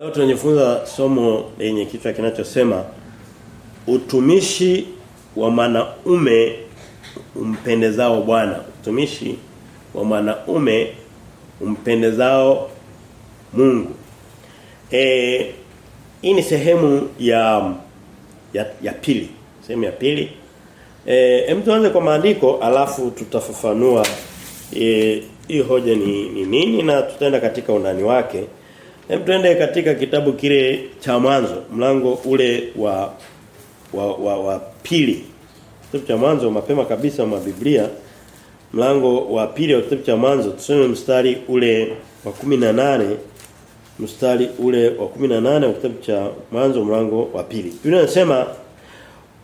Leo tunajifunza somo lenye kichwa kinachosema utumishi wa mwanaume umpendezao Bwana. Utumishi wa mwanaume umpendezao Mungu. Eh hii ni sehemu ya ya, ya pili. Sehemu ya pili. Eh hem tuanze kwa maandiko alafu tutafafanua eh hii hoja ni, ni nini na tutaenda katika undani wake. Hem tuende katika kitabu kile cha mwanzo, mlango ule wa wa wa, wa pili. Kitabu cha mwanzo mapema kabisa wa Biblia. Mlango wa pili wa kitabu cha mwanzo tusome mstari ule wa 18 mstari ule wa 18 wa kitabu cha mwanzo mlango wa pili. Biblia inasema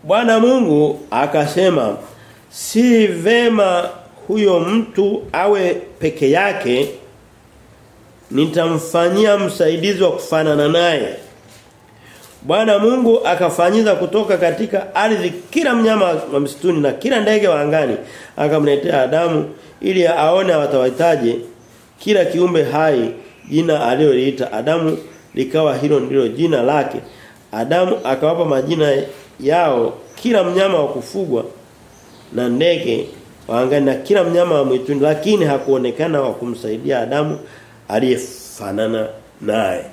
Bwana Mungu akasema si vema huyo mtu awe peke yake nitamfanyia msaidizi wa kufanana naye. Bwana Mungu akafanyiza kutoka katika ardhi kila mnyama wa msituni na kila ndege wa angani akamletea Adamu ili aone watawahitaji kila kiumbe hai jina aliloliita Adamu likawa hilo ndilo jina lake. Adamu akawapa majina yao kila mnyama wa kufugwa na ndege wa angani na kila mnyama wa mwituni lakini hakuonekana wa kumsaidia Adamu aliyefanana naye.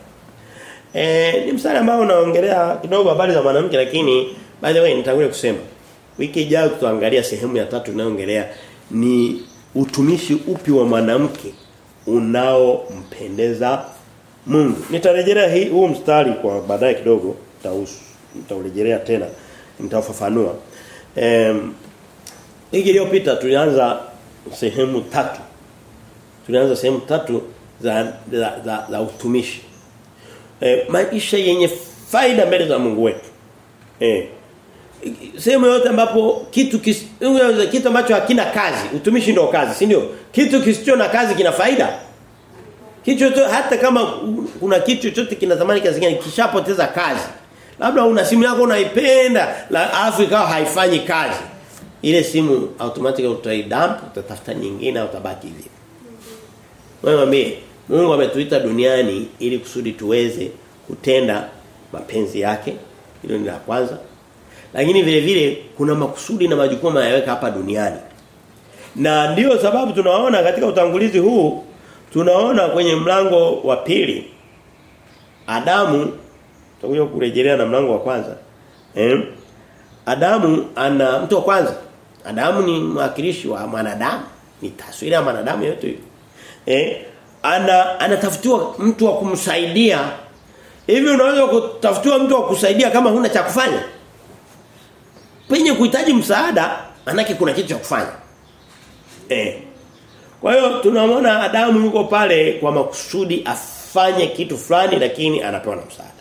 Eh ni msala ambao unaongelea kidogo habari za mwanamke lakini by the way nitangulia kusema wiki ijayo tutaangalia sehemu ya tatu inayoongelea ni utumishi upi wa mwanamke unaompendeza Mungu. Nitarejelea hii huu mstari kwa baadaye kidogo nitaurejelea tena nitafafanua. Ehm wiki iliyopita tulianza sehemu tatu. Tulianza sehemu tatu za za, za, za utumishi. E, maisha yenye faida mbele za Mungu wetu. Eh. Sehemu yote ambapo kitu kis, kitu ambacho hakina kazi, utumishi ndio kazi, si ndio? Kitu kisicho na kazi kina faida. Kitu hata kama kuna kitu chochote kina thamani kazi gani kishapoteza kazi. Labda una simu yako unaipenda, la Afrika haifanyi kazi. Ile simu automatically utaidump, utatafuta nyingine utabaki hivi. Wewe mwambie Mungu ametuita duniani ili kusudi tuweze kutenda mapenzi yake. Hilo ni la kwanza. Lakini vile vile kuna makusudi na majukumu yanayoweka hapa duniani. Na ndiyo sababu tunaona katika utangulizi huu tunaona kwenye mlango wa pili Adamu tutakuja kurejelea na mlango wa kwanza. Eh? Adamu ana mtu wa kwanza. Adamu ni mwakilishi wa mwanadamu. Ni taswira ya mwanadamu yote. Eh? Ana anatafutiwa mtu wa kumsaidia. Hivi unaweza kutafutiwa mtu wa kusaidia kama huna cha kufanya? Penye kuhitaji msaada manake kuna kitu cha kufanya. Eh. Kwa hiyo tunamwona Adamu yuko pale kwa makusudi afanye kitu fulani lakini anapewa na msaada.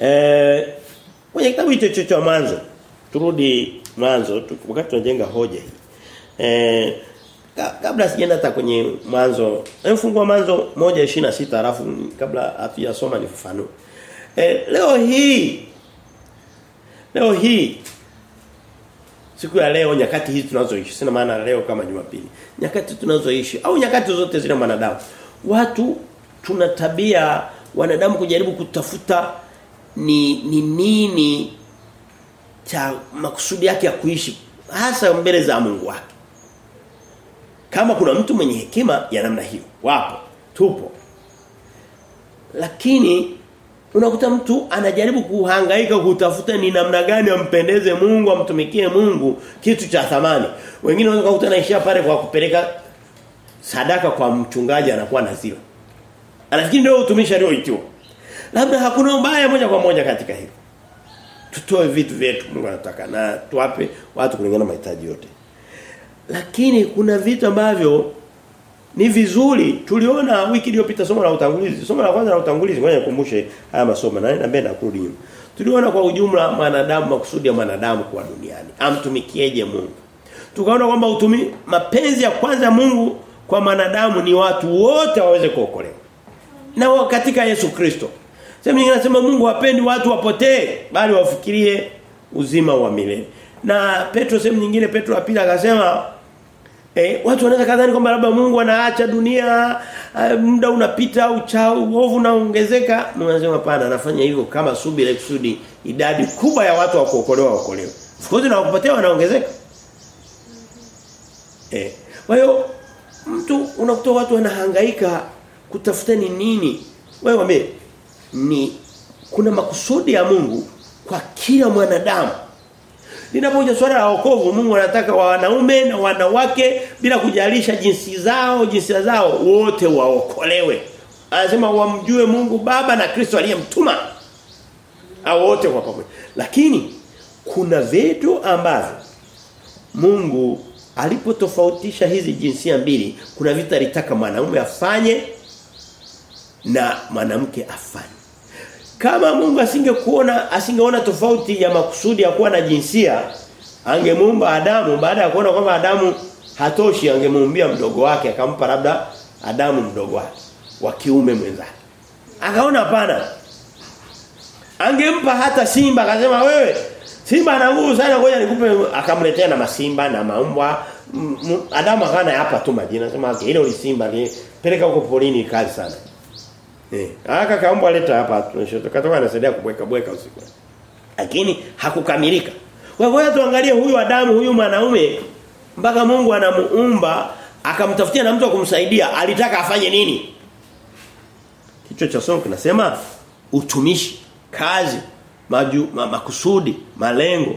Eh kwenye kitabu hicho cha mwanzo turudi mwanzo wakati tunajenga hoja hii. Eh kabla sijaenda hata kwenye mwanzo mfungua mwanzo 1:26 alafu kabla hatujasoma nifafanue. E, leo hii leo hii siku ya leo nyakati hizi tunazoishi sina maana leo kama Jumapili nyakati tunazoishi au nyakati zote zile wanadamu watu tuna tabia wanadamu kujaribu kutafuta ni ni nini cha makusudi yake ya kuishi hasa mbele za Mungu wake kama kuna mtu mwenye hekima ya namna hiyo wapo tupo. Lakini unakuta mtu anajaribu kuhangaika kutafuta ni namna gani ampendeze Mungu amtumikie Mungu kitu cha thamani. Wengine wanaweza kukuta naishia pale kwa kupeleka sadaka kwa mchungaji anakuwa nazira anafikiri ndio utumishi alioitiwa. Labda hakuna ubaya moja kwa moja katika hilo. Tutoe vitu vyetu Mungu anataka na tuwape watu kulingana mahitaji yote lakini kuna vitu ambavyo ni vizuri. Tuliona wiki iliyopita somo la utangulizi. Somo la kwanza la utangulizi ngoja nikumbushe haya masomo na napenda kurudi nyuma. Tuliona kwa ujumla mwanadamu makusudi ya mwanadamu kwa duniani. Amtumikieje Mungu? Tukaona kwamba utumi mapenzi ya kwanza ya Mungu kwa mwanadamu ni watu wote waweze kuokolewa. Na katika Yesu Kristo. Sema nyingine nasema Mungu hapendi watu wapotee bali wafikirie uzima wa milele. Na Petro sehemu nyingine Petro wa akasema Eh, watu wanaweza kadhani kwamba labda Mungu anaacha dunia, uh, muda unapita, uchao, uovu unaongezeka. Anasema hapana, anafanya hivyo kama subira kusudi idadi kubwa ya watu wa kuokolewa waokolewe. Of course na wakupatia wanaongezeka. Eh, kwa hiyo mtu unakuta watu wanahangaika kutafuta ni nini? Wewe mwambie ni kuna makusudi ya Mungu kwa kila mwanadamu. Linapokuja swala la wokovu Mungu anataka wa wanaume na wanawake bila kujalisha jinsi zao, jinsia zao wote waokolewe. Anasema wamjue Mungu Baba na Kristo aliyemtuma. Au wote kwa pamoja. Lakini kuna vitu ambavyo Mungu alipotofautisha hizi jinsia mbili, kuna vitu alitaka mwanaume afanye na mwanamke afanye. Kama Mungu asingekuona asingeona tofauti ya makusudi ya kuwa na jinsia, angemuumba Adamu baada ya kuona kwamba Adamu hatoshi angemuumbia mdogo wake akampa labda Adamu mdogo wake wa kiume mwenzake. Akaona hapana. Angempa hata simba akasema wewe simba ana nguvu sana ngoja nikupe akamletea na masimba na maumbwa Adamu akana hapa tu majina anasema ile ni simba ni peleka huko polini kali sana. Eh, aka kaomba aleta hapa tunashotokatoka anasaidia kubweka bweka usiku. Lakini hakukamilika. Hivyo tuangalie huyu Adamu huyu mwanaume mpaka Mungu anamuumba akamtafutia na mtu wa kumsaidia alitaka afanye nini? Kichwa cha somo kinasema utumishi, kazi, maju, ma, makusudi, malengo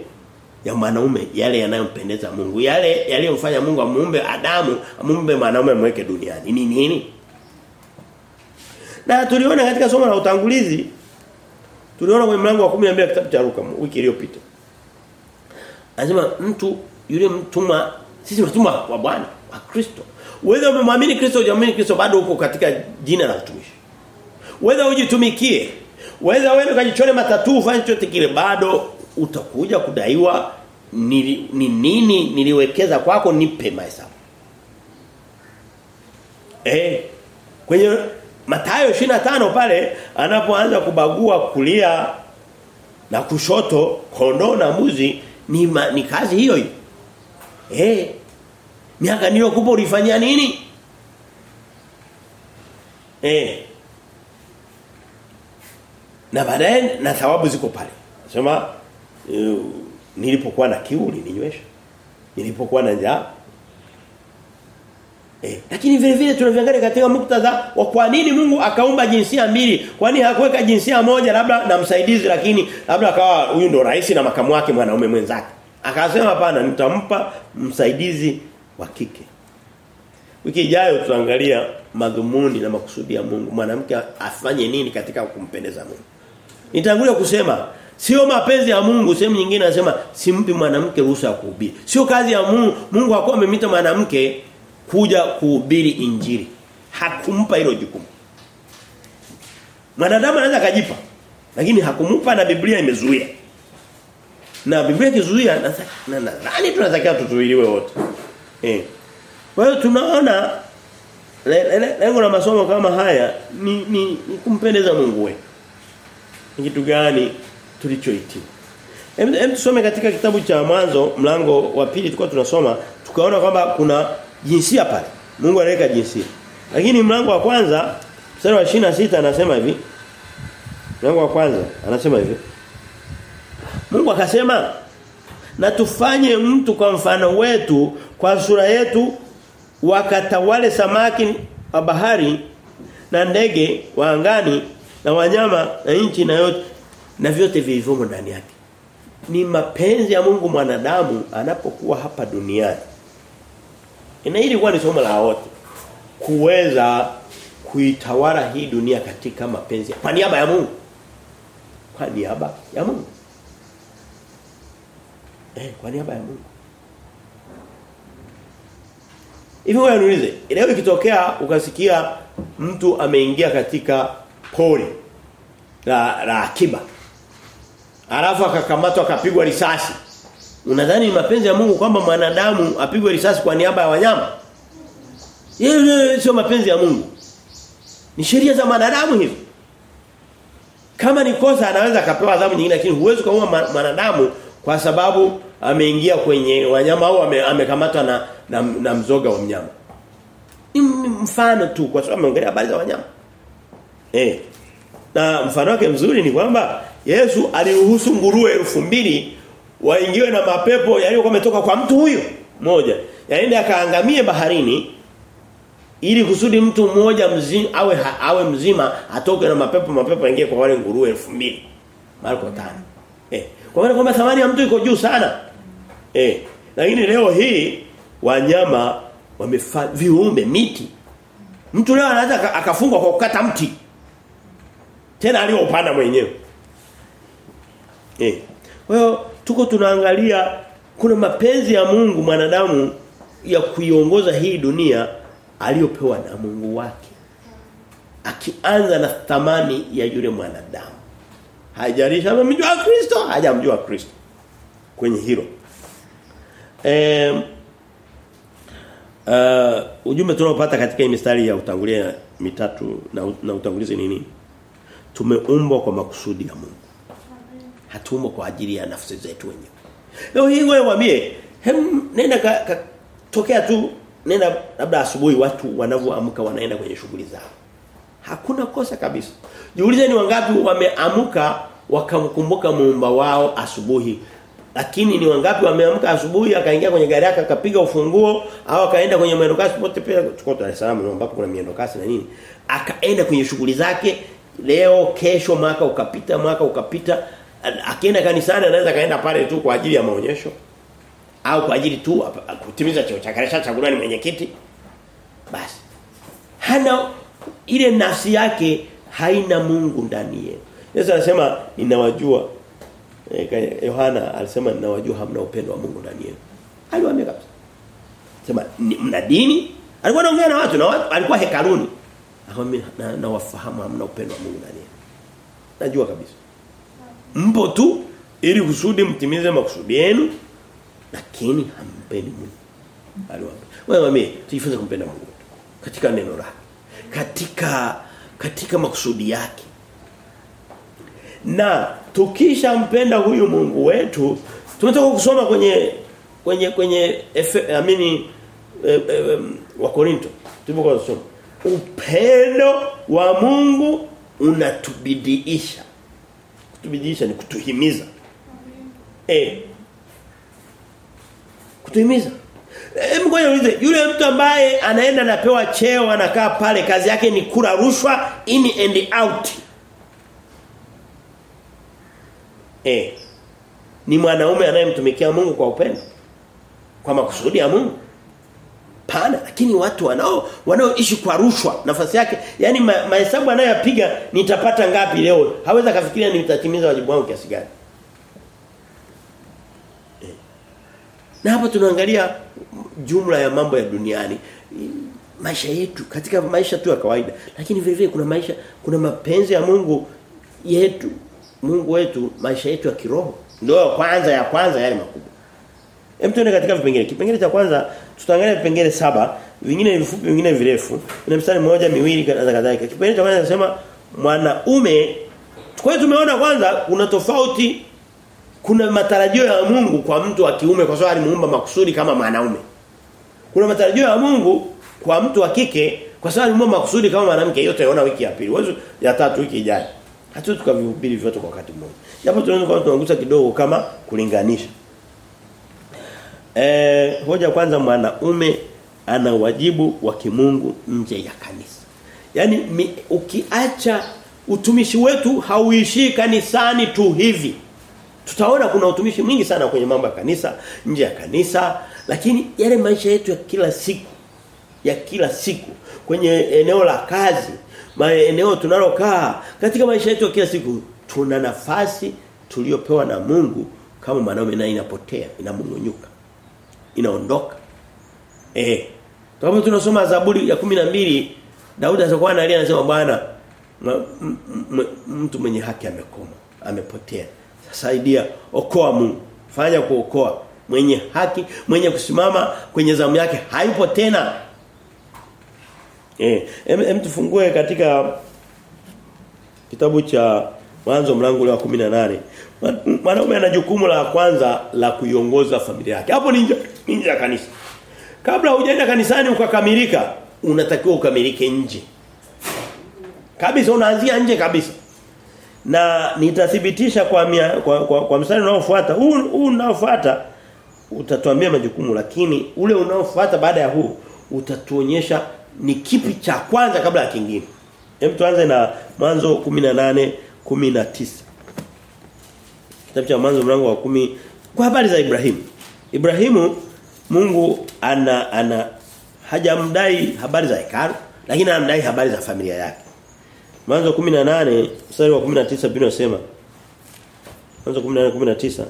ya mwanaume yale yanayompendeza Mungu. Yale yaliyomfanya Mungu amuumbe Adamu, amuumbe mwanaume mweke duniani. Ni nini? nini? Na tuliona katika somo la utangulizi tuliona kwenye mlango wa 12 kitabu cha Luka wiki iliyopita. Anasema mtu yule mtuma sisi mtumwa wa Bwana wa Kristo. Wewe umemwamini Kristo hujamwamini Kristo bado uko katika jina la utumishi. Wewe ujitumikie. Wewe wewe ukajichone matatu ufanye chochote kile bado utakuja kudaiwa ni, ni nini niliwekeza kwako nipe mahesabu. Eh kwenye Mathayo 25 pale anapoanza kubagua kulia na kushoto kondoo na mbuzi ni ma, ni kazi hiyo hiyo. Eh. Miaka niliyokupa ulifanyia nini? Eh. Na baadaye na thawabu ziko pale. Sema uh, nilipokuwa na kiu ulininywesha. Nilipokuwa na njaa Eh, lakini vile vile tunaviangalia katika muktadha wa kwa nini Mungu akaumba jinsia mbili? Kwa nini hakuweka jinsia moja labda na msaidizi lakini labda akawa huyu ndo rais na makamu wake mwanaume mwenzake. Akasema hapana nitampa msaidizi wa kike. Wiki ijayo tutaangalia madhumuni na makusudi ya Mungu. Mwanamke afanye nini katika kumpendeza Mungu. Nitangulia kusema Sio mapenzi ya Mungu, sehemu nyingine anasema simpi mwanamke ruhusa ya kuhubiri. Sio kazi ya Mungu. Mungu hakuwa amemita mwanamke kuja kuhubiri injili. Hakumpa hilo jukumu. Mwanadamu anaweza kajipa lakini hakumpa na Biblia imezuia. Na Biblia ikizuia na nadhani tunatakiwa tuzuiliwe wote. Eh. Kwa hiyo tunaona lengo la masomo kama haya ni, ni, ni kumpendeza Mungu wetu. Ni kitu gani tulichohitimu? Hem tusome katika kitabu cha mwanzo mlango wa pili tulikuwa tunasoma tukaona kwamba kuna jinsia pale. Mungu anaweka jinsia. Lakini mlango wa kwanza mstari wa 26 anasema hivi. Mlango wa kwanza anasema hivi. Mungu akasema na tufanye mtu kwa mfano wetu kwa sura yetu wakatawale samaki wa bahari na ndege wa angani na wanyama na nchi na yote na vyote vilivyomo ndani yake. Ni mapenzi ya Mungu mwanadamu anapokuwa hapa duniani na hili ni somo la wote. Kuweza kuitawala hii dunia katika mapenzi kwa niaba ya Mungu. Kwa niaba ya Mungu. Eh, kwa niaba ya Mungu. Hivi wewe niulize, leo ikitokea ukasikia mtu ameingia katika pori la la akiba. Alafu akakamatwa akapigwa risasi. Unadhani ni mapenzi ya Mungu kwamba mwanadamu apigwe risasi kwa niaba ya wanyama? Yeye sio mapenzi ya Mungu. Ni sheria za mwanadamu hivi. Kama ni kosa anaweza akapewa adhabu nyingine lakini huwezi kuua mwanadamu kwa sababu ameingia kwenye wanyama au amekamatwa na na, na mzoga wa mnyama. Ni mfano tu kwa sababu ameongelea habari za wanyama. Eh. Na mfano wake mzuri ni kwamba Yesu aliruhusu nguruwe elfu mbili waingiwe na mapepo yaliyokuwa yametoka kwa mtu huyo moja. Yaende akaangamie baharini ili kusudi mtu mmoja mzima awe ha, awe mzima atoke na mapepo mapepo yaingie kwa wale nguruwe elfu mbili Marko 5. Eh. Kwa maana kwamba thamani ya mtu iko juu sana. Eh. Lakini leo hii wanyama wamefa viumbe miti. Mtu leo anaweza akafungwa kwa kukata mti. Tena aliyoupanda mwenyewe. Eh. Kwa hiyo tuko tunaangalia kuna mapenzi ya Mungu mwanadamu ya kuiongoza hii dunia aliyopewa na Mungu wake. Akianza na thamani ya yule mwanadamu. Haijalishi amemjua Kristo, hajamjua Kristo. Kwenye hilo. Eh uh, ujumbe tunaopata katika hii mistari ya utangulia mitatu na, na utangulizi nini? Tumeumbwa kwa makusudi ya Mungu. Hatuumbwa kwa ajili ya nafsi zetu wenyewe. Leo hii wewe mwambie, hem nenda ka, ka, tokea tu nenda labda asubuhi watu wanavyoamka wanaenda kwenye shughuli zao. Hakuna kosa kabisa. Jiulize ni wangapi wameamka wakamkumbuka muumba wao asubuhi. Lakini ni wangapi wameamka asubuhi akaingia kwenye gari yake akapiga ufunguo au akaenda kwenye mwendokasi pote pia tuko Dar es Salaam ambapo kuna mwendokasi na nini. Akaenda kwenye shughuli zake leo kesho mwaka ukapita mwaka ukapita akienda kanisani anaweza kaenda pale tu kwa ajili ya maonyesho. Au kwa ajili tu kutimiza cheo cha kanisa chaguliwa ni mwenyekiti basi. Hana ile nafsi yake haina Mungu ndani yake Yesu anasema ninawajua e, Yohana alisema ninawajua hamna upendo wa Mungu ndani yenu. Aliwaambia kabisa. Sema mna dini? Alikuwa anaongea na watu na watu alikuwa hekaluni. Akamwambia na, na wafahamu hamna upendo wa Mungu ndani yenu. Najua kabisa mpo tu ili kusudi mtimize makusudi yenu lakini hampendi Mungu. Aliwaambia. Wewe mimi tujifunze kumpenda Mungu katika neno lake. Katika katika makusudi yake. Na tukisha mpenda huyu Mungu wetu, tunataka kusoma kwenye kwenye kwenye amini e, e, wa Korinto. Tulipokuwa tunasoma Upendo wa Mungu unatubidiisha. Kutubidiisha ni kutuhimiza. Eh kutuhimiza. Hebu ngoja ulize, yule mtu ambaye anaenda anapewa cheo anakaa pale kazi yake ni kula rushwa in and out. Eh. Ni mwanaume anayemtumikia Mungu kwa upendo. Kwa makusudi ya Mungu. Pana lakini watu wanao wanaoishi kwa rushwa nafasi yake yani mahesabu ma anayoyapiga nitapata ngapi leo haweza kafikiria nitatimiza wajibu wangu kiasi gani Na hapa tunaangalia jumla ya mambo ya duniani. Maisha yetu katika maisha tu ya kawaida. Lakini vile vile kuna maisha kuna mapenzi ya Mungu yetu. Mungu wetu maisha yetu ya kiroho. Ndio kwanza ya kwanza yale makubwa. Hem tuende katika vipengele. Kipengele cha kwanza tutaangalia vipengele saba, vingine ni vifupi, vingine virefu. Ina mstari mmoja, miwili kadhalika kadhalika. Kipengele cha kwanza nasema mwanaume kwa hiyo tumeona kwanza kuna tofauti kuna matarajio ya Mungu kwa mtu wa kiume kwa sababu alimuumba makusudi kama mwanaume. Kuna matarajio ya Mungu kwa mtu wa kike kwa sababu alimuumba makusudi kama mwanamke. Hiyo tutaona wiki ya pili. Wewe ya tatu wiki ijayo. Hatuwezi tukavihubiri vyote kwa wakati mmoja. Japo tunaweza kwa tunagusa kidogo kama kulinganisha. Eh, hoja kwanza mwanaume ana wajibu wa kimungu nje ya kanisa. Yaani ukiacha utumishi wetu hauishii kanisani tu hivi. Tutaona kuna utumishi mwingi sana kwenye mambo ya kanisa, nje ya kanisa, lakini yale maisha yetu ya kila siku ya kila siku kwenye eneo la kazi, maeneo tunalokaa, katika maisha yetu ya kila siku tuna nafasi tuliyopewa na Mungu kama mwanaume na inapotea, inamung'unyuka. Inaondoka. Eh. Kama tunasoma Zaburi ya 12 Daudi atakuwa analia anasema Bwana mtu mwenye haki amekoma, amepotea. Saidia okoa Mungu. Fanya kuokoa. Mwenye haki mwenye kusimama kwenye zamu yake hayupo tena. Eh. Em tufungue katika kitabu cha mwanzo mlango wa 18 mwanaume ana jukumu la kwanza la kuiongoza familia yake. Hapo ni nje ya kanisa. Kabla hujaenda kanisani ukakamilika unatakiwa ukamilike nje. Kabisa unaanzia nje kabisa. Na nitathibitisha kwa, mia, kwa, kwa, kwa mstari unaofuata huu huu unaofuata utatuambia majukumu lakini ule unaofuata baada ya huu utatuonyesha ni kipi cha kwanza kabla ya kingine. Hem tuanze na mwanzo 18 19 Kitabu cha mwanzo mlango wa kumi. Kwa habari za Ibrahimu. Ibrahimu Mungu ana ana hajamdai habari za hekalu lakini anamdai habari za familia yake. Mwanzo 18 mstari wa 19 Biblia inasema Mwanzo 18 19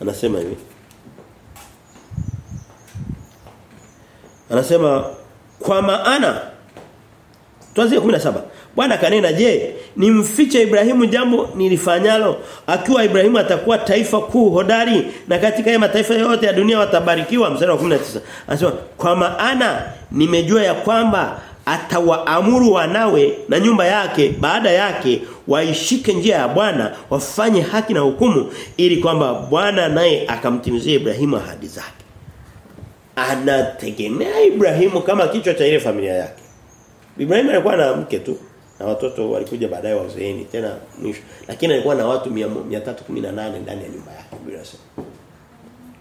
anasema hivi. Anasema kwa maana Tuanzie 17 Bwana kanena je nimfiche Ibrahimu jambo nilifanyalo? Akiwa Ibrahimu atakuwa taifa kuu hodari na katika ya mataifa yote ya dunia watabarikiwa. Mstari wa 19 anasema kwa maana nimejua ya kwamba atawaamuru wanawe na nyumba yake baada yake waishike njia ya Bwana wafanye haki na hukumu ili kwamba Bwana naye akamtimizie Ibrahimu ahadi zake. Anategemea Ibrahimu kama kichwa cha ile familia yake. Ibrahimu alikuwa na mke tu na watoto walikuja baadaye wazeeni tena mwisho. Lakini alikuwa na watu 318 ndani ya nyumba yake Biblia inasema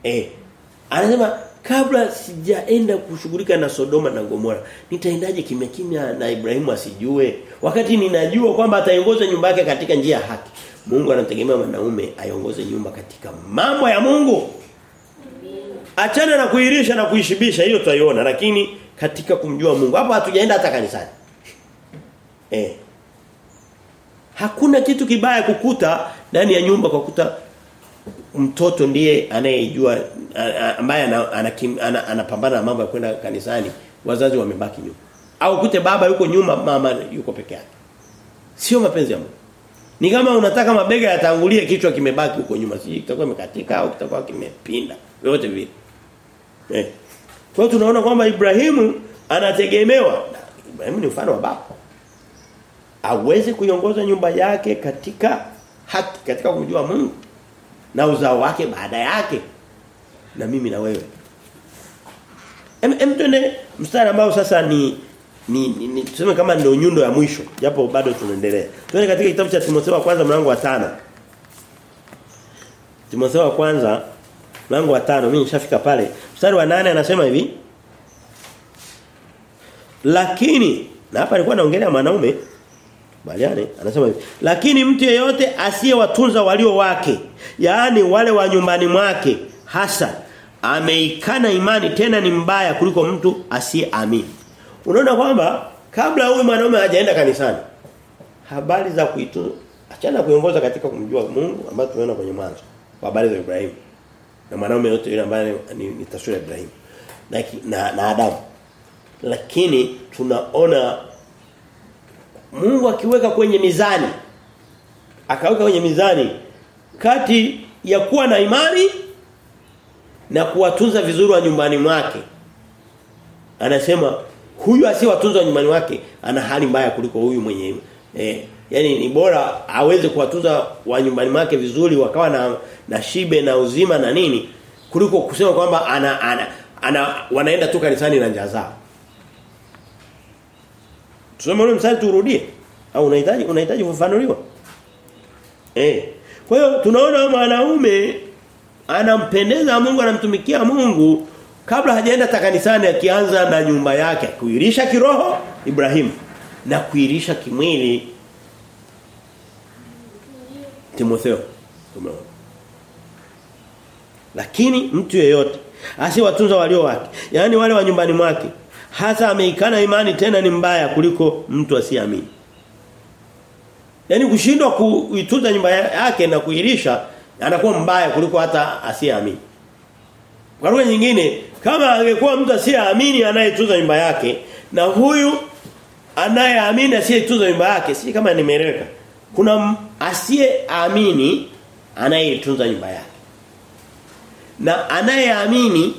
eh anasema kabla sijaenda kushughulika na Sodoma na Gomora nitaendaje kimya kimya na Ibrahimu asijue? Wakati ninajua kwamba ataongoza nyumba yake katika njia ya haki Mungu anategemea mwanaume aiongoze nyumba katika mambo ya Mungu. Achana na kuirisha na kuishibisha hiyo tutaiona lakini katika kumjua Mungu. Hapo hatujaenda hata kanisani eh. Hakuna kitu kibaya kukuta ndani ya nyumba kwa kuta mtoto ndiye anayejua ambaye anapambana ana, ana, na mambo ya kwenda kanisani wazazi wamebaki nyuma. Au kute baba yuko nyuma mama yuko peke yake. Sio mapenzi ya Mungu. Ni kama unataka mabega yatangulie kichwa kimebaki huko nyuma. Siji kitakuwa imekatika au kitakuwa kimepinda. Yote vile. Eh. Kwa hiyo tunaona kwamba Ibrahimu anategemewa. Ibrahimu ni mfano wa baba aweze kuiongoza nyumba yake katika haki katika kumjua Mungu na uzao wake baada yake na mimi na wewe. Em, tuende mstari ambao sasa ni ni, ni, ni tuseme kama ndio nyundo ya mwisho japo bado tunaendelea. Tuende katika kitabu cha Timotheo wa kwanza mlango wa tano. Timotheo wa kwanza mlango wa tano mimi nishafika pale. Mstari wa nane anasema hivi lakini na hapa alikuwa anaongelea mwanaume Baliane anasema hivi. Lakini mtu yeyote asiyewatunza walio wake yaani wale wa nyumbani mwake hasa ameikana imani tena ni mbaya kuliko mtu asiyeamini. Unaona kwamba kabla huyu mwanaume hajaenda kanisani habari za kuitu achana kuongoza katika kumjua Mungu ambayo tumeona kwenye mwanzo habari za Ibrahimu na mwanaume yote yule ambaye ni, ni taswira ya Ibrahimu na, na na Adamu. Lakini tunaona Mungu akiweka kwenye mizani akaweka kwenye mizani kati ya kuwa na imani na kuwatunza vizuri wa nyumbani mwake. Anasema huyu asiyewatunza nyumbani wake ana hali mbaya kuliko huyu mwenye eh, yani ni bora aweze kuwatunza wa nyumbani mwake vizuri wakawa na na shibe na uzima na nini kuliko kusema kwamba ana, ana, ana wanaenda tu kanisani na njaa zao Tusome ule mstari turudie au unahitaji unahitaji kufafanuliwa? Eh. Kwa hiyo tunaona mwanaume anampendeza Mungu anamtumikia Mungu kabla hajaenda takanisani akianza na nyumba yake kuirisha kiroho Ibrahimu na kuirisha kimwili Timotheo. Tumeona. Lakini mtu yeyote asiwatunza walio wake, yani wale wa nyumbani mwake, hasa ameikana imani tena ni mbaya kuliko mtu asiamini. Yaani kushindwa kuitunza nyumba yake na kuilisha anakuwa mbaya kuliko hata asiamini. Kwa lugha nyingine, kama angekuwa mtu asiyeamini anayetunza nyumba yake na huyu anayeamini asiyetunza nyumba yake, si kama nimeeleweka. Kuna asiyeamini anayetunza nyumba yake. Na anayeamini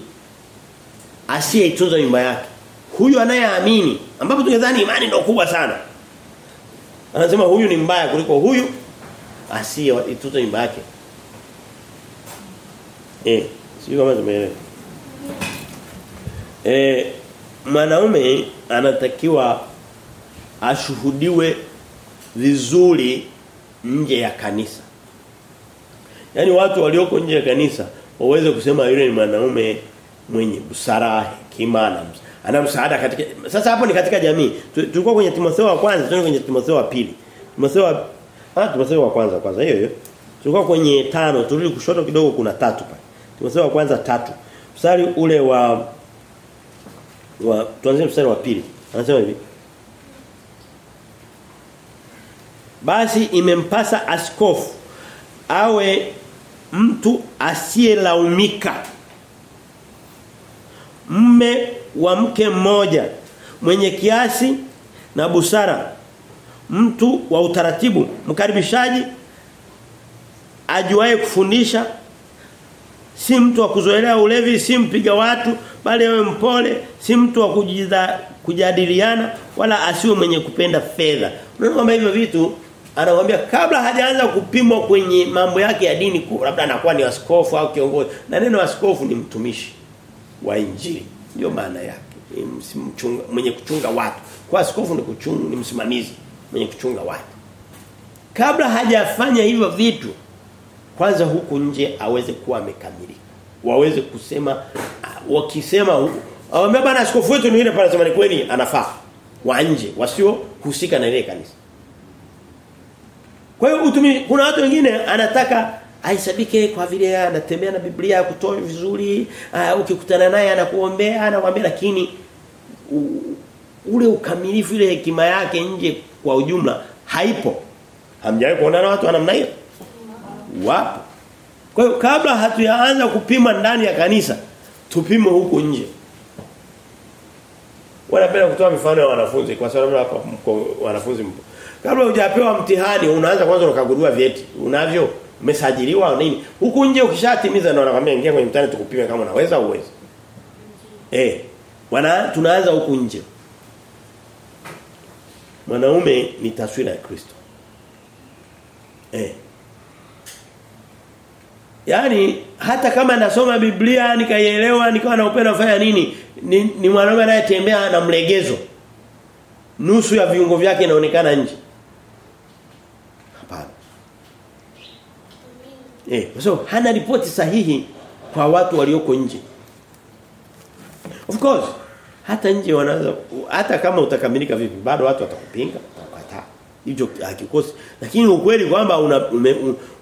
asiyetunza nyumba yake. Huyu anayeamini ambapo tungedhani imani ndio kubwa sana. Anasema huyu ni mbaya kuliko huyu asiye itoto nyumba yake. Eh, sio kama tumeelewa. eh mwanaume anatakiwa ashuhudiwe vizuri nje ya kanisa. Yaani watu walioko nje ya kanisa waweze kusema yule ni mwanaume mwenye busara, hekima na ana msaada katika Sasa hapo ni katika jamii. Tulikuwa kwenye Timotheo wa kwanza, tunaenda kwenye Timotheo wa pili. Timotheo ah Timotheo wa kwanza kwanza hiyo hiyo. Tulikuwa kwenye tano, turudi kushoto kidogo kuna tatu pale. Timotheo wa kwanza tatu. Mstari ule wa wa tuanze mstari wa pili. Anasema hivi. Basi imempasa askofu awe mtu asiyelaumika mme wa mke mmoja mwenye kiasi na busara. Mtu wa utaratibu mkaribishaji ajuaye kufundisha. Si mtu wa kuzoelea ulevi si mpiga watu bali awe mpole. Si mtu wa kujiza, kujadiliana wala asiwe mwenye kupenda fedha. Unaona kwamba hivyo vitu anakuambia kabla hajaanza kupimwa kwenye mambo yake ya dini labda anakuwa ni askofu au kiongozi. Na neno askofu ni mtumishi wa injili ndio maana yake. Msimchunga mwenye kuchunga watu. Kwa askofu ni kuchunga ni msimamizi mwenye kuchunga watu. Kabla hajafanya hivyo vitu kwanza huku nje aweze kuwa amekamilika. Waweze kusema wakisema awambia bana askofu wetu ni yule pale zamani kweli anafaa. Wa nje wasio husika na ile kanisa. Kwa hiyo utumi kuna watu wengine anataka aisabike kwa vile anatembea na Biblia kutoa vizuri uh, ukikutana naye anakuombea anakuambia lakini u, ule ukamilifu ile hekima yake nje kwa ujumla haipo. Hamjawahi kuona na watu wa namna hiyo? Wapo. Kwa hiyo kabla hatuyaanza kupima ndani ya kanisa tupime huku nje. Wanapenda kutoa mifano ya wanafunzi kwa sababu hapa wanafunzi mpo. Kabla hujapewa mtihani unaanza kwanza ukagundua vyeti. Unavyo umesajiliwa nini? Huku nje ukishatimiza ndio wanakuambia ingia kwenye mtani tukupime kama unaweza au eh wana tunaanza huku nje. Mwanaume ni taswira ya Kristo. Eh. Yaani hata kama nasoma Biblia nikaielewa nikawa na upendo fanya nini ni, ni mwanaume anayetembea na mlegezo. Nusu ya viungo vyake inaonekana nje hapana eh kwa so hana ripoti sahihi kwa watu walioko nje of course hata nje wanaweza hata kama utakamilika vipi bado watu watakupinga watakataa hicho hakikosi lakini ukweli kwamba una, ume,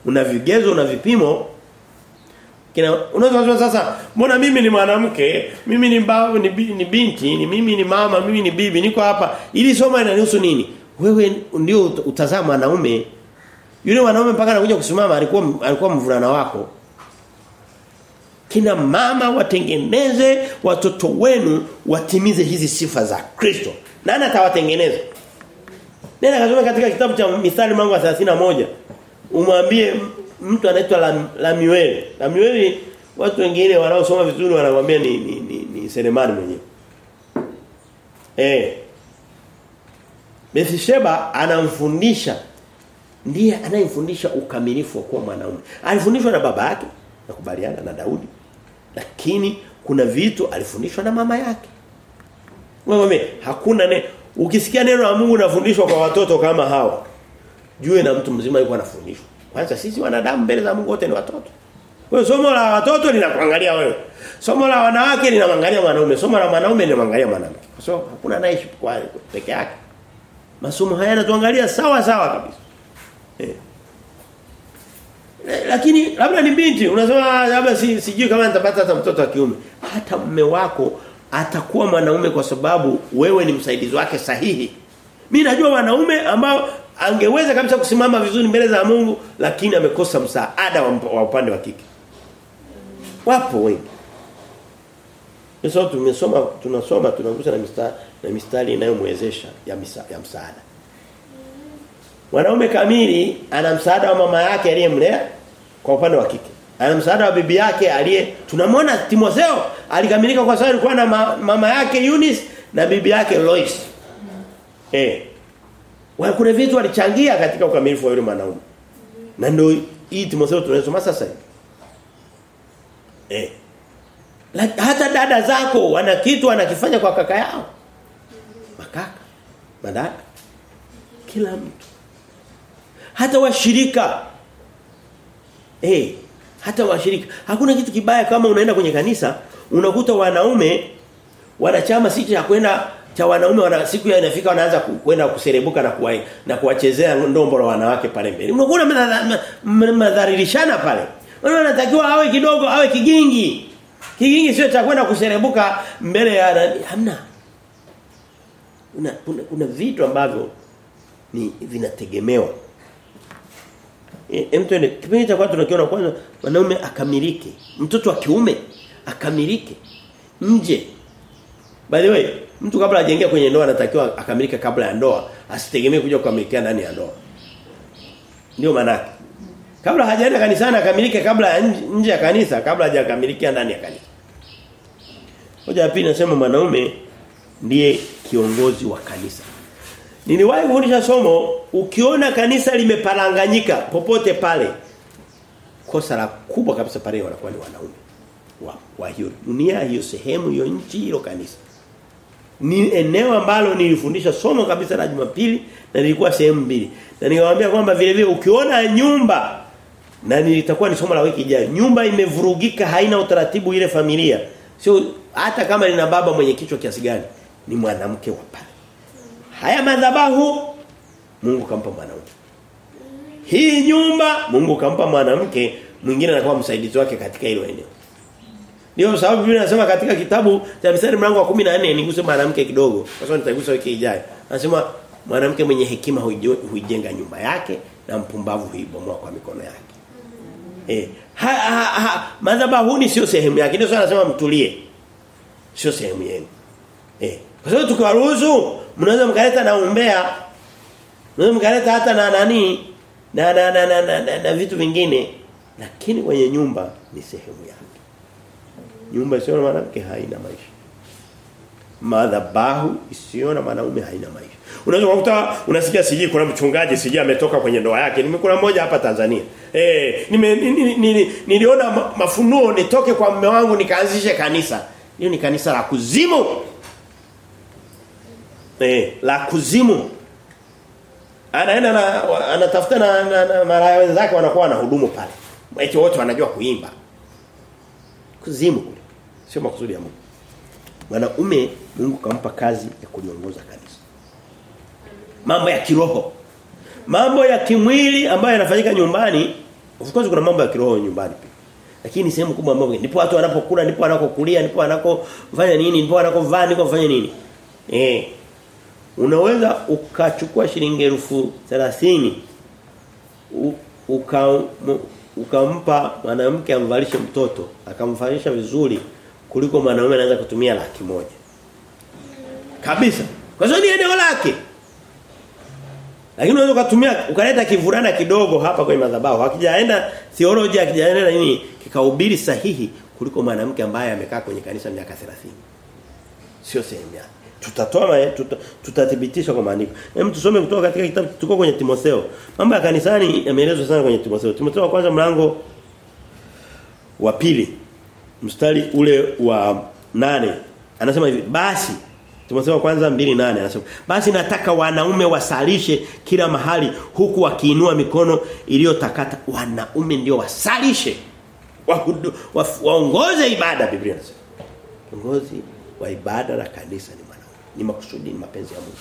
una vigezo na vipimo Kina unaweza sasa mbona mimi ni mwanamke, mimi ni mbao ni, ni binti, ni mimi ni mama, mimi ni bibi, niko hapa. Ili soma inanihusu nini? Wewe ndio utazama mwanaume. Yule mwanaume mpaka anakuja kusimama alikuwa alikuwa mvulana wako. Kina mama watengeneze watoto wenu watimize hizi sifa za Kristo. Nani atawatengeneza? Nenda kasome katika kitabu cha Mithali mlango wa 31. Umwambie mtu anaitwa Lam, Lamiweli. Lamiweli watu wengine wanaosoma vizuri wanakuambia ni ni, ni, ni Selemani mwenyewe. Eh. Bethsheba anamfundisha ndiye anayemfundisha ukamilifu wa kuwa mwanaume. Alifundishwa na baba yake, nakubaliana na Daudi. Lakini kuna vitu alifundishwa na mama yake. Wewe hakuna ne ukisikia neno la Mungu nafundishwa kwa watoto kama hawa. Jue na mtu mzima yuko anafundishwa. Kwanza sisi wanadamu mbele za Mungu wote ni watoto. Hiyo somo la watoto linakuangalia wewe. Somo la wanawake linamwangalia mwanaume, somo la mwanaume linamwangalia mwanamke. Kwa sababu so, hakuna anaishi kwa peke yake. Masomo haya yanatuangalia sawa sawa kabisa. Eh. Lakini labda ni binti, unasema labda si, sijui kama nitapata hata mtoto wa kiume. Hata mume wako atakuwa mwanaume kwa sababu wewe ni msaidizi wake sahihi. Mimi najua wanaume ambao angeweza kabisa kusimama vizuri mbele za Mungu lakini amekosa msaada wa upande wa kike. Wapo wengi. Sasa tumesoma tunasoma tunagusa na mistari na mistari inayomwezesha ya ya msaada. Mwanaume kamili ana msaada wa mama yake aliyemlea kwa upande wa kike. Ana msaada wa bibi yake aliye tunamwona Timotheo alikamilika kwa sababu alikuwa na ma, mama yake Eunice na bibi yake Lois. Eh. Wao kuna vitu walichangia katika ukamilifu wa yule mwanaume. Na ndio hii Timotheo tunasoma sasa hivi. Eh. hata dada zako wana kitu wanakifanya kwa kaka yao. Makaka, madada. Kila mtu. Hata washirika. Eh, hey, hata washirika. Hakuna kitu kibaya kama unaenda kwenye kanisa, unakuta wanaume wanachama si cha kwenda cha wanaume wana siku ya inafika wanaanza kwenda kuserebuka na kuwai na kuwachezea ndombo la wanawake pale mbele. Unakuwa madharirishana pale. Wanatakiwa awe kidogo awe kigingi. Kigingi sio cha kwenda kuserebuka mbele ya hamna. Una, kuna, kuna vitu ambavyo ni vinategemewa. E, mtu kipindi cha kwanza tunakiona kwanza wanaume akamilike. Mtoto wa kiume akamilike. Nje. By the way, mtu kabla hajaingia kwenye ndoa anatakiwa akamilike kabla ya ndoa, asitegemee kuja kukamilikia ndani ya ndoa. Ndio maana Kabla hajaenda kanisani akamilike kabla ya nje ya kanisa, kabla hajakamilikia ndani ya kanisa. Hoja ya pili nasema mwanaume ndiye kiongozi wa kanisa. Niliwahi kufundisha somo ukiona kanisa limeparanganyika popote pale kosa la kubwa kabisa pale wanakuwa ni wanaume wa, wa hiyo dunia hiyo sehemu hiyo nchi hiyo kanisa. Ni eneo ambalo nilifundisha somo kabisa la Jumapili na nilikuwa sehemu mbili. Na nikamwambia kwamba vile vile ukiona nyumba na nilitakuwa ni somo la wiki ijayo. Nyumba imevurugika haina utaratibu ile familia. Sio hata kama lina baba mwenye kichwa kiasi gani ni mwanamke wa pale. Haya madhabahu Mungu kampa mwanamke. Hii nyumba Mungu kampa mwanamke mwingine anakuwa msaidizi wake katika hilo eneo. Ndio sababu Biblia inasema katika kitabu cha Mithali mlango wa 14 niguse mwanamke kidogo. Kwa sababu nitagusa wiki ijayo. Anasema mwanamke mwenye hekima huijenga nyumba yake na mpumbavu huibomoa kwa mikono yake. Eh, ha, ha, ha, madhabahuni sio sehemu yake. Ndio anasema mtulie. Sio sehemu yenu. Eh, kwa sababu tukiwaruhusu mnaweza mkaleta na umbea. Mnaweza mkaleta hata na nani na na na, na, na, na, na vitu vingine lakini kwenye nyumba ni sehemu yake. Nyumba isiyo na mwanamke haina maisha. Madhabahu isiyo na mwanaume haina maisha. Unaweza kukuta unasikia siji kuna mchungaji siji ametoka kwenye ndoa yake. Nimekula mmoja hapa Tanzania. Eh, nime niliona ni, ni, ni, ni mafunuo nitoke kwa mume wangu nikaanzishe kanisa. Hiyo ni kanisa la kuzimu. Eh, la kuzimu. Anaenda na anatafuta na, na, na maraya wenzake wanakuwa na hudumu pale. Eti wote wanajua kuimba. Kuzimu kule. Sio makusudi ya Mungu. Mwanaume Mungu kampa kazi ya kuliongoza kanisa. Mambo ya kiroho. Mambo ya kimwili ambayo yanafanyika nyumbani, of course kuna mambo ya kiroho nyumbani pia. Lakini sehemu kubwa mambo ndipo watu wanapokula, ndipo wanakokulia, ndipo wanakofanya nini, ndipo wanakovaa, ndipo wanafanya nini. Eh. Unaweza ukachukua shilingi elfu 30 uka ukampa mwanamke amvalishe mtoto, akamfanyisha vizuri kuliko mwanaume anaweza kutumia laki moja. Kabisa. Kwa sababu ni eneo lake. Lakini unaweza kutumia ukaleta kivurana kidogo hapa kwenye madhabahu. Hakijaenda theology hakijaenda nini kikahubiri sahihi kuliko mwanamke ambaye amekaa kwenye kanisa miaka 30. Sio sehemu yake. Tutatoa tuta, tutathibitisha kwa maandiko. Hem tusome kutoka katika kitabu tuko kwenye Timotheo. Mambo ya kanisani yameelezwa sana kwenye Timotheo. Timotheo wa kwanza mlango wa pili mstari ule wa nane anasema hivi basi Timotheo kwanza kwanza 2:8 anasema basi nataka wanaume wasalishe kila mahali huku wakiinua mikono iliyotakata wanaume ndio wasalishe wa, waongoze ibada Biblia inasema kiongozi wa ibada la kanisa ni ni makusudi ni mapenzi ya Mungu.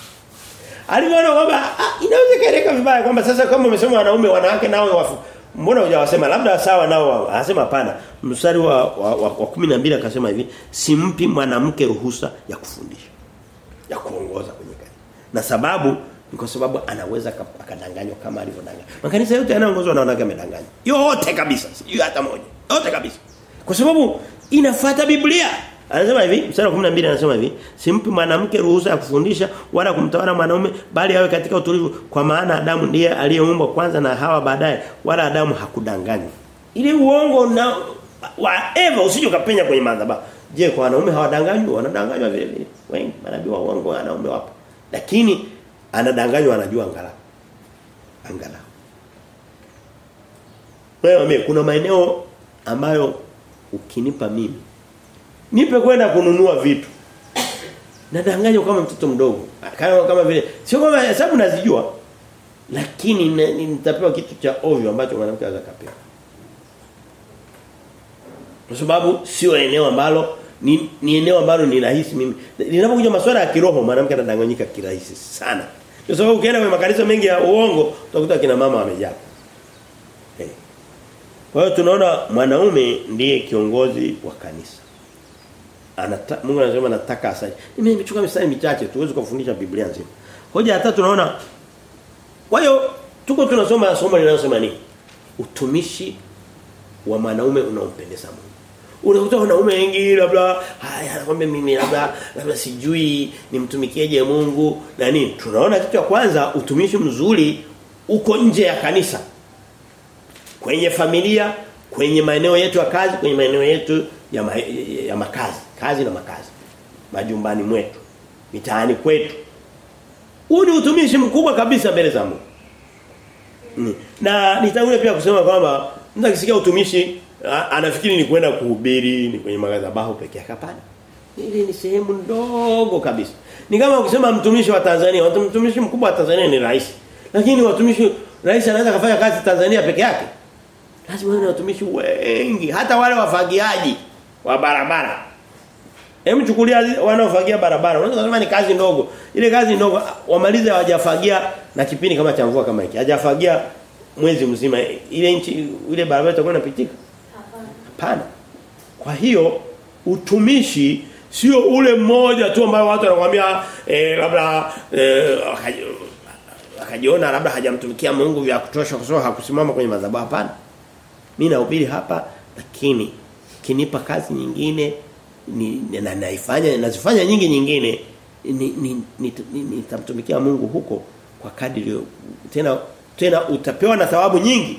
Aliona kwamba ah, inaweza kaeleka vibaya kwamba sasa kama umesema wanaume wanawake nao wafu. Mbona hujawasema? Labda sawa nao anasema hapana. Mstari wa wa, wa, wa 12 akasema hivi simpi mwanamke ruhusa ya kufundisha ya kuongoza kwenye kanisa na sababu ni kwa sababu anaweza akadanganywa kama alivyodanganywa. Makanisa yote yanaongozwa na wanawake amedanganywa yote kabisa sio hata moja. Yote kabisa. Kwa sababu inafuata Biblia Anasema hivi, mstari wa 12 anasema hivi, simpi mwanamke ruhusa ya kufundisha wala kumtawala mwanaume bali awe katika utulivu kwa maana Adamu ndiye aliyeumbwa kwanza na Hawa baadaye wala Adamu hakudanganywa. Ile uongo na whatever usije ukapenya kwenye madhabahu. Je, kwa wanaume hawadanganywi? Wanadanganywa vile vile. Wengi manabii wa uongo wanaume wapo. Lakini anadanganywa anajua angalau. Angalau. Wewe kuna maeneo ambayo ukinipa mimi Nipe kwenda kununua vitu. Nadanganywa kama mtoto mdogo. Kama kama vile sio kama hesabu nazijua. Lakini nitapewa kitu cha ovyo ambacho mwanamke anaweza kapewa. Kwa sababu sio eneo ambalo ni, ni eneo ambalo ni rahisi mimi. Ninapokuja masuala ya kiroho mwanamke anadanganyika kirahisi sana. Kwa sababu ukienda kwenye makanisa mengi ya uongo utakuta kina mama wamejaa. Hey. Kwa hiyo tunaona mwanaume ndiye kiongozi wa kanisa. Anata, Mungu anasema nataka asali. Nimechukua mistari michache tuweze kufundisha Biblia nzima. Hoja ya tatu tunaona kwa hiyo tuko tunasoma somo linalosema nini? Utumishi wa mwanaume unaompendeza Mungu. Unakuta wanaume wengi labda haya anakuambia mimi labda labda sijui nimtumikieje Mungu na nini. Tunaona kitu cha kwanza utumishi mzuri uko nje ya kanisa. Kwenye familia, kwenye maeneo yetu ya kazi, kwenye maeneo yetu ya, ma, ya makazi, kazi na makazi. Majumbani mwetu, mitaani kwetu. Huu utumishi mkubwa kabisa mbele za Mungu. Mm. Na nitangulia pia kusema kwamba mtu akisikia utumishi anafikiri ni kwenda kuhubiri ni kwenye magazabahu peke yake hapana. Ile ni sehemu ndogo kabisa. Ni kama ukisema mtumishi wa Tanzania, mtumishi mkubwa wa Tanzania ni rais. Lakini watumishi rais anaweza kufanya kazi Tanzania peke yake. Lazima na watumishi wengi, hata wale wafagiaji wa barabara. Hem chukulia wanaofagia barabara. Unaweza kusema ni kazi ndogo. Ile kazi ndogo wamalize hawajafagia na kipindi kama cha mvua kama hiki. Hajafagia mwezi mzima ile nchi ile barabara itakuwa inapitika. Hapana. Kwa hiyo utumishi sio ule mmoja tu ambao watu wanakuambia eh, labda eh, akajiona labda hajamtumikia Mungu vya kutosha kwa sababu hakusimama kwenye madhabahu hapana. Mimi nahubiri hapa lakini kinipa kazi nyingine ni na naifanya nazifanya nyingi nyingine nitamtumikia ni, ni, ni, Mungu huko kwa kadri tena tena utapewa na thawabu nyingi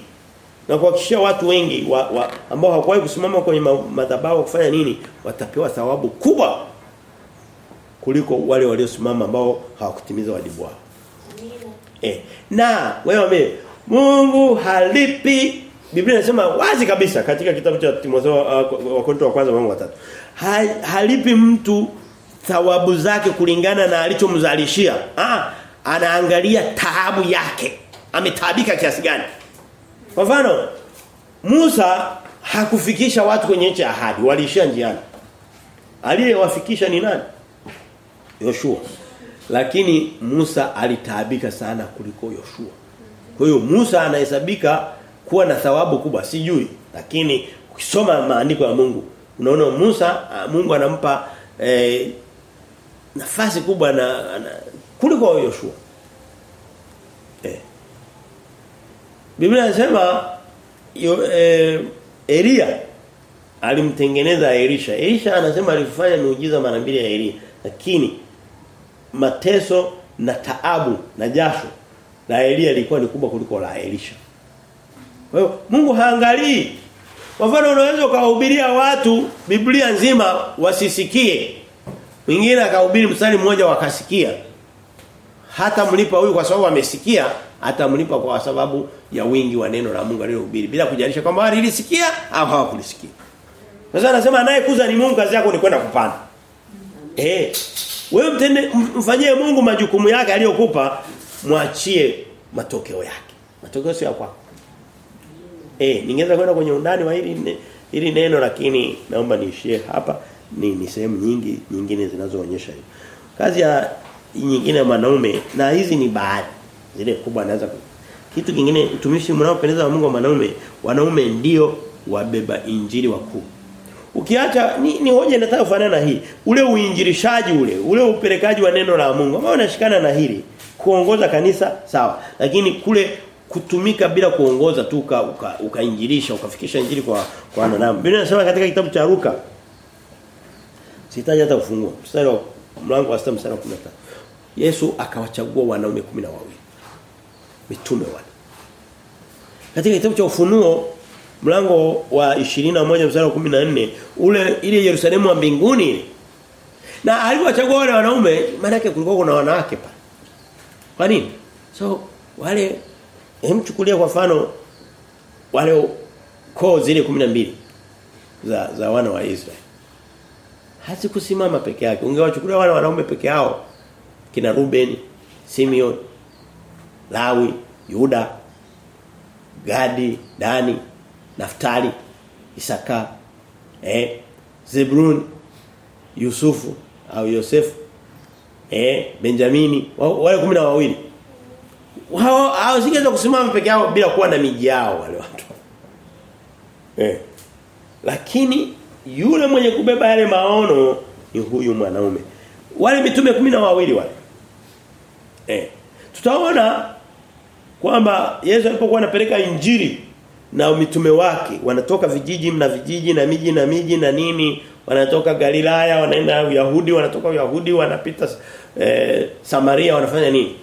na kuhakikishia watu wengi wa, wa, ambao hawakuwahi kusimama kwenye madhabahu kufanya nini watapewa thawabu kubwa kuliko wale waliosimama ambao hawakutimiza wajibu wao. Eh, na wewe mimi Mungu halipi Biblia inasema wazi kabisa katika kitabu cha Timotheo uh, wa kwanza mlango wa 3. Ha, halipi mtu thawabu zake kulingana na alichomzalishia. Ah, anaangalia taabu yake. Ametaabika kiasi gani? Kwa mfano Musa hakufikisha watu kwenye nchi ya ahadi, waliishia njiani. Aliyewafikisha ni nani? Yoshua. Lakini Musa alitaabika sana kuliko Yoshua. Kwa hiyo Musa anahesabika kuwa na thawabu kubwa sijui lakini ukisoma maandiko ya Mungu unaona Musa Mungu anampa eh, nafasi kubwa na, na kuliko Yoshua. Eh. Biblia inasema eh, Elia alimtengeneza Elisha. Elisha anasema alifanya miujiza mara mbili ya Elia lakini mateso na taabu na jasho la Elia lilikuwa ni kubwa kuliko la Elisha. Kwa hiyo Mungu haangalii. Kwa mfano unaweza ukawahubiria watu Biblia nzima wasisikie. Mwingine akahubiri mstari mmoja wakasikia. Hata mlipa huyu kwa sababu amesikia, hata mlipa kwa sababu ya wingi wa neno la Mungu alilohubiri bila kujalisha kwamba walilisikia au hawakulisikia. Sasa anasema anayekuza ni Mungu kazi yako ni kwenda kupanda. Eh. Wewe mtende mfanyie Mungu majukumu yake aliyokupa, mwachie matokeo yake. Matokeo sio ya kwako. Eh, ningeweza kwenda kwenye undani wa hili hili neno lakini naomba niishie hapa. Ni ni sehemu nyingi nyingine zinazoonyesha hiyo. Kazi ya nyingine ya wanaume na hizi ni baadhi. Zile kubwa anaweza kitu kingine utumishi mnaopendeza wa Mungu wa wanaume, wanaume ndio wabeba injili wakuu. Ukiacha ni, ni hoja inataka kufanana na hii. Ule uinjilishaji ule, ule upelekaji wa neno la Mungu ambao unashikana na hili. Kuongoza kanisa sawa, lakini kule kutumika bila kuongoza tu ukainjilisha uka, uka ukafikisha injili kwa kwa wanadamu. Biblia inasema katika kitabu cha Luka Sitaji hata kufungua. Mstari wa mlango wa 6 mstari wa 15. Yesu akawachagua wanaume 12. Mitume wale. Katika kitabu cha Ufunuo mlango wa 21 mstari wa 14 ule ile Yerusalemu wa mbinguni na alipochagua wale wanaume maana yake kulikuwa kuna wanawake pale. Kwa nini? So wale hem chukulia kwa mfano wale koo zile 12 za za wana wa Israeli. hazikusimama peke yake. Ungewachukulia wale wanaume peke yao kina Ruben, Simeon, Lawi, Yuda, Gadi, Dani, Naftali, Isaka, eh, Zebrun, Yusufu au Yosefu, eh, Benjamini, wale kumi na wawili. Hao hao singeweza kusimama peke yao bila kuwa na miji yao wale watu. Eh. Lakini yule mwenye kubeba yale maono ni huyu mwanaume. Wale mitume kumi na wawili wale. Eh. Tutaona kwamba Yesu alipokuwa anapeleka injili na mitume wake wanatoka vijiji na vijiji na miji na miji na nini wanatoka Galilaya wanaenda Uyahudi wanatoka Uyahudi wanapita eh, Samaria wanafanya nini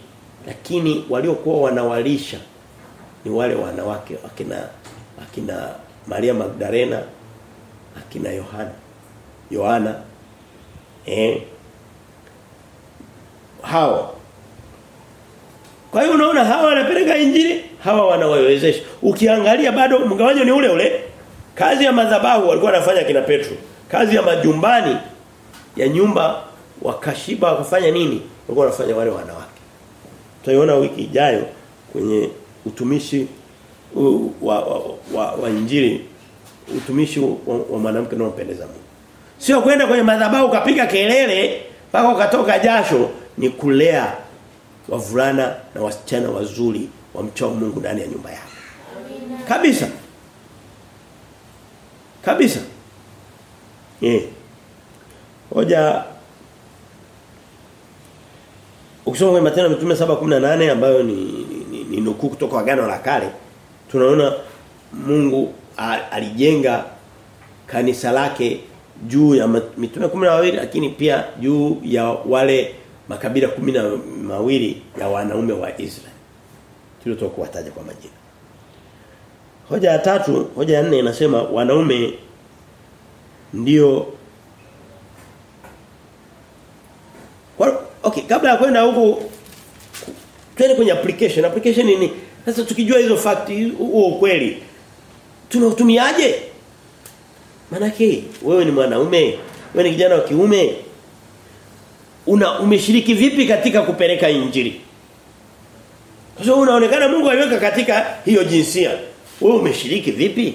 lakini waliokuwa wanawalisha ni wale wanawake akina akina Maria Magdalena akina Yohana Yohana eh. Hao. Kwa hiyo unaona hawa wanapeleka injili hawa wanawawezesha. Ukiangalia bado mgawanyo ni ule ule. Kazi ya madhabahu walikuwa wanafanya kina Petro. Kazi ya majumbani ya nyumba wakashiba wakafanya nini? Walikuwa wanafanya wale wanawake tutaiona wiki ijayo kwenye utumishi u, wa, wa, wa, wa injili utumishi wa, wa mwanamke unaompendeza Mungu. Sio kwenda kwenye madhabahu ukapiga kelele mpaka ukatoka jasho ni kulea wavulana na wasichana wazuri wamchao Mungu ndani ya nyumba yako kabisa. Kabisa. Eh. Hoja Ukisoma kwenye Matendo Mitume 7:18 ambayo ni, ni, ni, nukuu kutoka agano la kale tunaona Mungu alijenga kanisa lake juu ya mitume kumi na wawili lakini pia juu ya wale makabila kumi mawili ya wanaume wa Israeli. Tuliotoka kuwataja kwa majina. Hoja ya tatu, hoja ya nne inasema wanaume ndio kwa, okay, kabla ya kwenda huko twende kwenye application. Application ni sasa tukijua hizo fact huo ukweli tunautumiaje? Manake wewe ni mwanaume, wewe ni kijana wa kiume. Una umeshiriki vipi katika kupeleka injili? Kwa sababu unaonekana Mungu aliweka katika hiyo jinsia. Wewe umeshiriki vipi?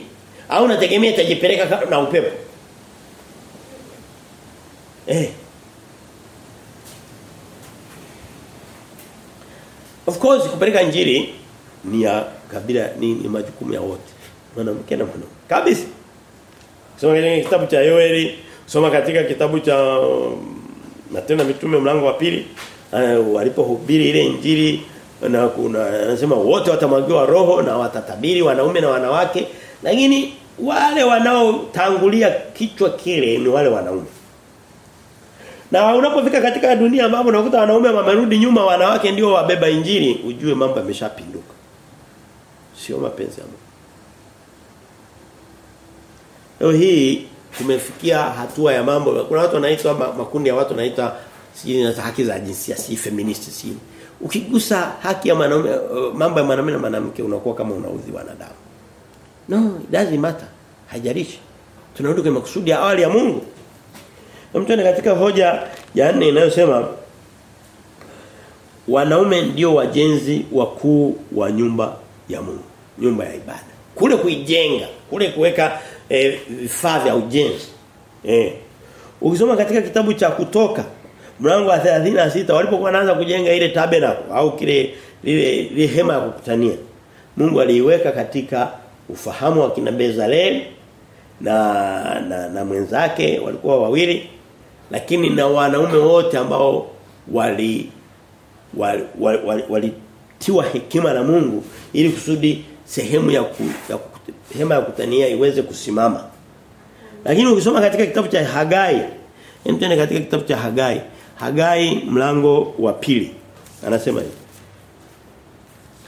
Au unategemea itajipeleka na upepo? Eh. Of course kupeleka injili ni ya kabila ni, ni majukumu ya wote. Mwanamke na mwanaume. Kabisa. Soma katika kitabu cha Yoeli, soma katika kitabu cha Matendo Mitume mlango wa pili uh, walipohubiri ile injili na kuna anasema wote watamwagiwa roho na watatabiri wanaume na wanawake lakini wale wanaotangulia kichwa kile ni wale wanaume. Na unapofika katika dunia ambapo unakuta wanaume wamerudi nyuma wanawake ndio wabeba injili ujue mambo yameshapinduka. Sio mapenzi ya Mungu. Leo hii tumefikia hatua ya mambo kuna watu wanaitwa makundi ya watu wanaitwa sijini na haki za jinsia si feminist si ukigusa haki ya mwanaume mambo ya mwanaume na mwanamke unakuwa kama unaudhi wanadamu. No it doesn't matter. Haijalishi. Tunarudi kwenye makusudi ya awali ya Mungu mtuone katika hoja ya nne inayosema wanaume ndio wajenzi wakuu wa nyumba ya Mungu nyumba ya ibada kule kuijenga kule kuweka vifaa eh, vya ujenzi. Eh. Ukisoma katika kitabu cha kutoka mlango wa 36 walipokuwa wanaanza kujenga ile tabernacle au kile lile hema ya kukutania. Mungu aliiweka katika ufahamu wa kina Bezalel na, na na mwenzake walikuwa wawili lakini na wanaume wote ambao wali walitiwa wali, wali, wali hekima na Mungu ili kusudi sehemu ya, ku, ya hema ya kutania iweze kusimama. Lakini ukisoma katika kitabu cha Hagai, hem katika kitabu cha Hagai, Hagai mlango wa pili anasema hivi.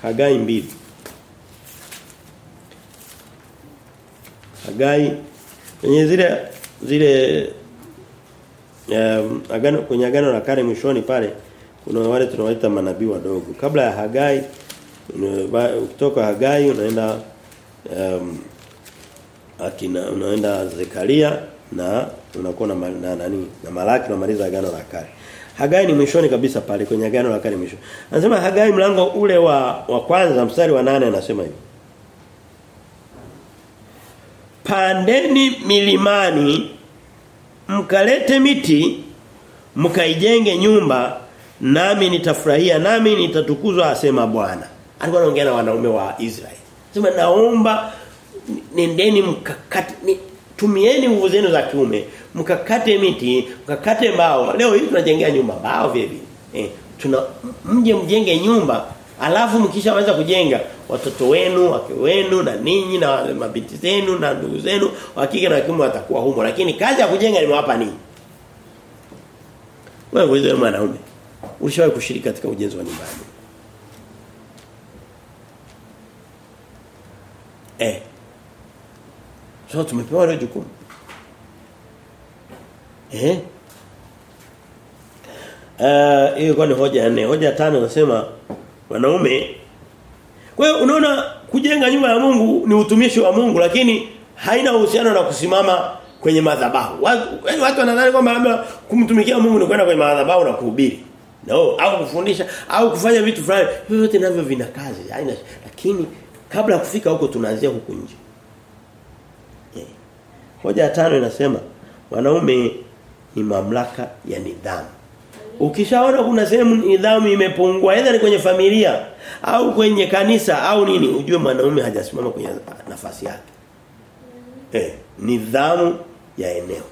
Hagai mbili Hagai kwenye zile zile um, agano kwenye agano la kale mwishoni pale kuna wale tunawaita manabii wadogo. Kabla ya Hagai kutoka Hagai unaenda um, akina unaenda Zekaria na unakuwa na, na nani na Malaki unamaliza agano la kale. Hagai ni mwishoni kabisa pale kwenye agano la kale mwisho. Anasema Hagai mlango ule wa wa kwanza mstari wa nane anasema hivi. Pandeni milimani mkalete miti mkaijenge nyumba nami nitafurahia nami nitatukuzwa asema Bwana. Alikuwa anaongea na wanaume wa Israeli. Sema naomba nendeni mkakati ni, tumieni nguvu zenu za kiume mkakate miti mkakate mbao leo hivi tunajengea nyumba mbao vile eh, tuna mje mjenge nyumba alafu mkishaanza kujenga watoto wenu wake wenu na ninyi na mabinti zenu na ndugu zenu hakika na kiume watakuwa humo. Lakini kazi ya kujenga nimewapa ninyi. Wewe wewe mwanaume ulishawahi kushiriki katika ujenzi wa nyumbani? Eh. Sasa tumepewa leo jukumu. Eh? Uh, hiyo ni hoja nne. Hoja tano nasema wanaume Kwa hiyo unaona kujenga nyumba ya Mungu ni utumishi wa Mungu lakini haina uhusiano na kusimama kwenye madhabahu. Watu watu wanadhani kwamba labda kumtumikia Mungu ni kwenda kwenye madhabahu na kuhubiri. No, au kufundisha au kufanya vitu fulani. Vyote navyo vina kazi. Haina lakini kabla ya kufika huko tunaanzia huku nje. Yeah. Hoja ya tano inasema wanaume ni mamlaka ya nidhamu. Ukishaona kuna sehemu nidhamu imepungua aidha ni kwenye familia au kwenye kanisa au nini ujue mwanaume hajasimama kwenye nafasi yake. Eh, nidhamu ya eneo.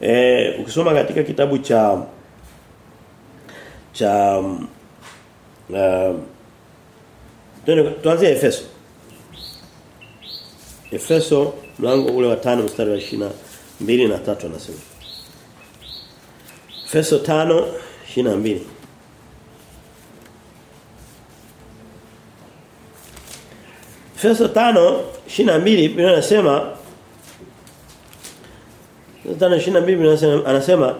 Eh, ukisoma katika kitabu cha cha uh, tuanze Efeso. Efeso mlango ule wa 5 mstari wa 22 na 3 anasema. Efeso 5:22 Efeso 5:22 Biblia inasema 5:22 Biblia inasema anasema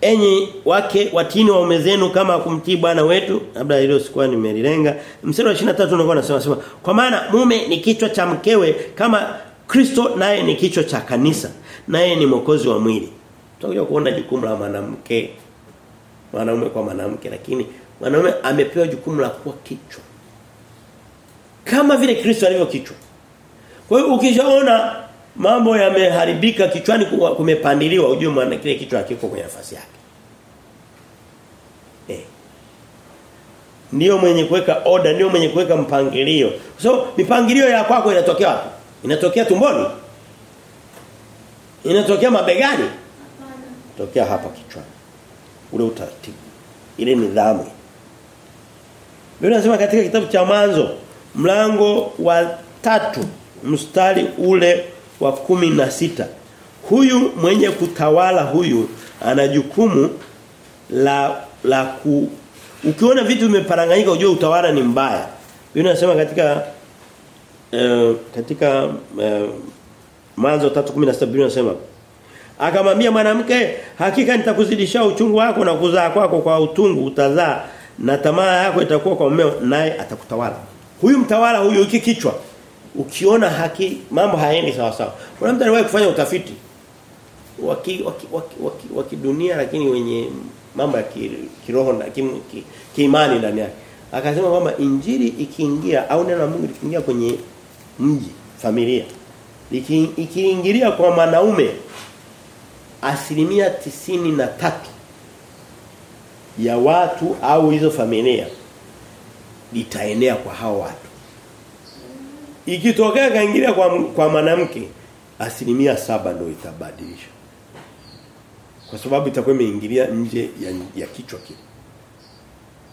enyi wake watini waume zenu kama kumtii bwana wetu. Labda hilo sikuwa nimelilenga. Mstari wa 23 unakuwa unasema sema kwa maana mume ni kichwa cha mkewe kama Kristo naye ni kichwa cha kanisa naye ni mwokozi wa mwili tutakuja kuona jukumu la mwanamke mwanaume kwa mwanamke lakini mwanaume amepewa jukumu la kuwa kichwa. Kama vile Kristo alivyo kichwa. Kwa hiyo ukishaona mambo yameharibika kichwani kumepandiliwa ujue maana kile kichwa hakiko kwenye nafasi yake. Eh. Ndio mwenye kuweka order ndio mwenye kuweka mpangilio. So mipangilio ya kwako inatokea wapi? Inatokea tumboni. Inatokea mabegani tokea hapa kichwani. Ule utaratibu. Ile nidhamu. Biblia inasema katika kitabu cha mwanzo mlango wa tatu mstari ule wa kumi na sita huyu mwenye kutawala huyu ana jukumu la la ku ukiona vitu vimeparanganyika ujue utawala ni mbaya. Biblia inasema katika uh, katika uh, mwanzo 3:16 Biblia inasema akamwambia mwanamke hakika nitakuzidishia uchungu wako na kuzaa kwako kwa utungu utazaa na tamaa yako itakuwa kwa mumeo naye atakutawala. Huyu mtawala huyu hiki kichwa ukiona haki mambo haendi sawa sawa. Kuna mtu anawahi kufanya utafiti waki waki, waki, waki, waki dunia lakini wenye mambo ya kiroho na kiimani ki, ki ndani yake. Akasema kwamba injili ikiingia au neno la Mungu likiingia kwenye mji familia ikiingilia kwa mwanaume asilimia tisini na tatu ya watu au hizo familia litaenea kwa hao watu. Ikitokea kaingilia kwa kwa mwanamke asilimia saba ndio itabadilisha. Kwa sababu itakuwa imeingilia nje ya, ya kichwa kile.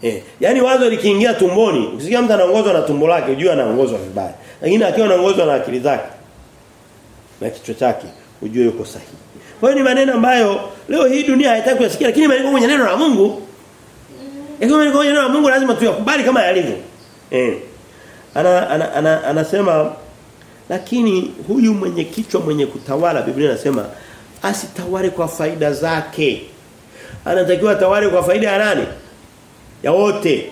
Eh yani wazo likiingia tumboni ukisikia mtu anaongozwa na tumbo lake ujue anaongozwa vibaya. Lakini akiwa anaongozwa na akili zake na kichwa chake ujue yuko sahihi kwa hiyo ni maneno ambayo leo hii dunia haitaki kuyasikia lakini maneno kwenye neno la Mungu. Ikiwa maneno kwenye neno la Mungu lazima tuyakubali kama yalivyo. Eh. Ana, ana, ana, anasema lakini huyu mwenye kichwa mwenye kutawala Biblia inasema asitawale kwa faida zake. Anatakiwa atawale kwa faida ya nani? Ya wote.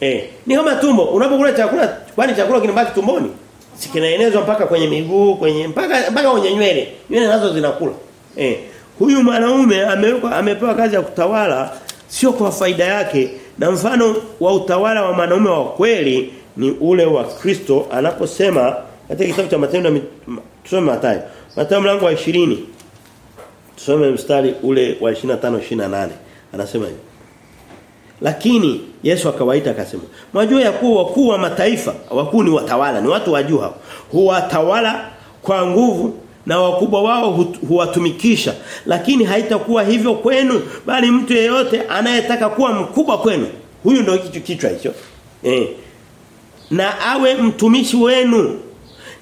Eh. Ni kama tumbo. Unapokula chakula kwani chakula kinabaki tumboni Sikinaenezwa mpaka kwenye miguu, kwenye mpaka mpaka kwenye nywele. Nywele nazo zinakula. Eh. Huyu mwanaume amewekwa amepewa kazi ya kutawala sio kwa faida yake na mfano wa utawala wa mwanaume wa kweli ni ule wa Kristo anaposema katika kitabu cha Matendo tusome Mathayo. Mathayo mlango wa 20. Tusome mstari ule wa 25 28. Anasema hivi. Lakini Yesu akawaita akasema, "Mwajua ya kuwa wakuu wa mataifa, wakuu ni watawala, ni watu wa juu hao. Huwatawala kwa nguvu na wakubwa wao huwatumikisha, lakini haitakuwa hivyo kwenu, bali mtu yeyote anayetaka kuwa mkubwa kwenu, huyu ndio kichwa hicho. Eh. Na awe mtumishi wenu.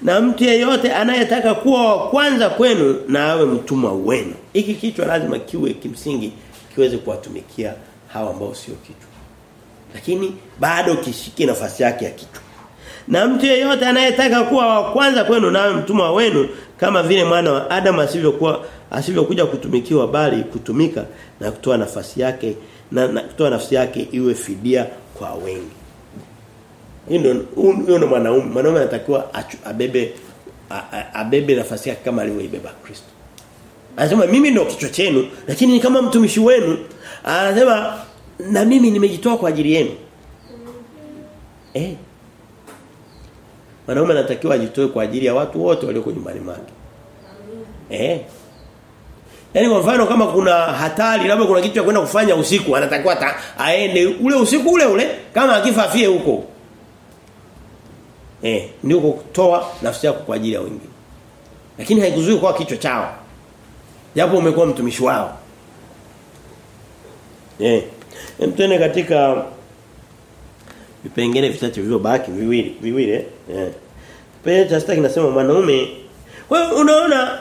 Na mtu yeyote anayetaka kuwa wa kwanza kwenu na awe mtumwa wenu. Hiki kichwa lazima kiwe kimsingi kiweze kuwatumikia hawa ambao sio kitu. Lakini bado kishike nafasi yake ya kitu. Na mtu yeyote anayetaka kuwa wa kwanza kwenu nawe mtumwa wenu kama vile mwana wa Adam asivyokuwa asivyokuja kutumikiwa bali kutumika na kutoa nafasi yake na, na kutoa nafsi yake iwe fidia kwa wengi. Hiyo ndio mwanaume. Mwanaume anatakiwa abebe abebe nafasi yake kama alivyoibeba Kristo. Anasema mimi ndio kichwa chenu lakini ni kama mtumishi wenu. Anasema na mimi nimejitoa kwa ajili yenu. Eh. Mwanaume anatakiwa ajitoe kwa ajili ya watu wote walioko nyumbani mwake. Eh. Yaani kwa mfano kama kuna hatari labda kuna kitu cha kwenda kufanya usiku anatakiwa aende ule usiku ule ule kama akifa afie huko. Eh, ndio kutoa nafsi yako kwa ajili ya wengine. Lakini haikuzuii kwa kichwa chao. Japo umekuwa mtumishi wao. Eh. Mtene katika vipengele vitatu vilivyobaki viwili viwili eh. Kipengele cha kinasema mwanaume wewe unaona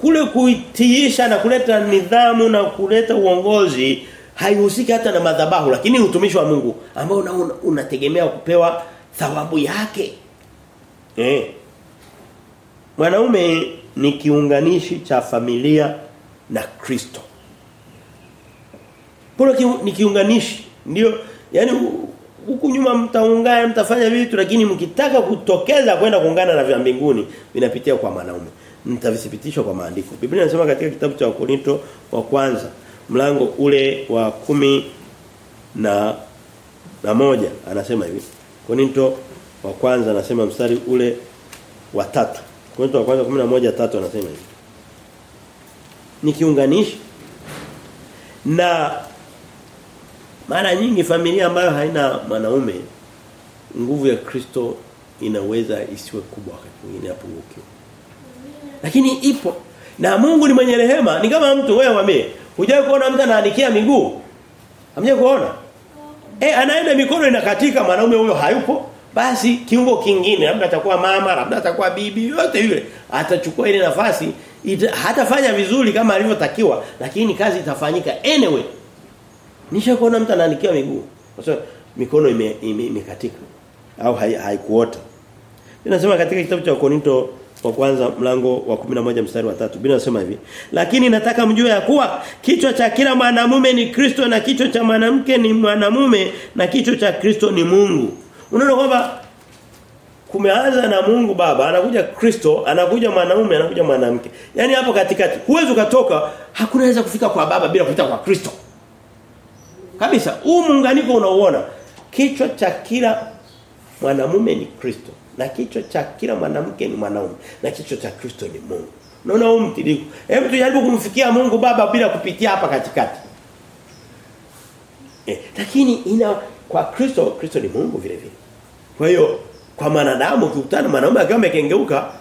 kule kuitiisha na kuleta nidhamu na kuleta uongozi haihusiki hata na madhabahu lakini utumishi wa Mungu ambao unategemea una kupewa thawabu yake. Eh. Mwanaume ni kiunganishi cha familia na Kristo. Polo ni kiunganishi. Ndio yani huku nyuma mtaungana mtafanya vitu lakini mkitaka kutokeza kwenda kuungana na vya mbinguni vinapitia kwa wanaume. Mtavithibitishwa kwa maandiko. Biblia inasema katika kitabu cha Wakorinto wa kwanza mlango ule wa kumi na na moja anasema hivi. Korinto wa kwanza anasema mstari ule wa tatu. Korinto wa kwanza 11 tatu anasema hivi. Ni kiunganishi na mara nyingi familia ambayo haina mwanaume nguvu ya Kristo inaweza isiwe kubwa wakati mwingine yapungukiwe. Lakini ipo. Na Mungu ni mwenye rehema, ni kama mtu wewe wame. hujawahi kuona mtu anaandikia miguu? Hamjawahi kuona? Eh anaenda mikono inakatika mwanaume huyo hayupo, basi kiungo kingine labda atakuwa mama, labda atakuwa bibi, yote yule atachukua ile nafasi, ita, hatafanya vizuri kama alivyotakiwa, lakini kazi itafanyika anyway. Nisha kuona mtu anaandikia miguu. Kwa sababu mikono imekatika ime, au haikuota. Hai Ninasema katika kitabu cha Korinto wa kwanza mlango wa 11 mstari wa 3. Biblia inasema hivi. Lakini nataka mjue ya kuwa kichwa cha kila mwanamume ni Kristo na kichwa cha mwanamke ni mwanamume na kichwa cha Kristo ni Mungu. Unaona kwamba kumeanza na Mungu Baba, anakuja Kristo, anakuja mwanaume, anakuja mwanamke. Yaani hapo katikati huwezi ukatoka, hakunaweza kufika kwa Baba bila kupita kwa Kristo. Kabisa, huu muunganiko unaoona kichwa cha kila mwanamume ni Kristo na kichwa cha kila mwanamke ni mwanaume na kichwa cha Kristo ni Mungu. Unaona huu mtiliko. Hebu tujaribu kumfikia Mungu Baba bila kupitia hapa katikati. Eh, lakini ina kwa Kristo Kristo ni Mungu vile vile. Kwa hiyo kwa mwanadamu ukikutana mwanaume akiwa amekengeuka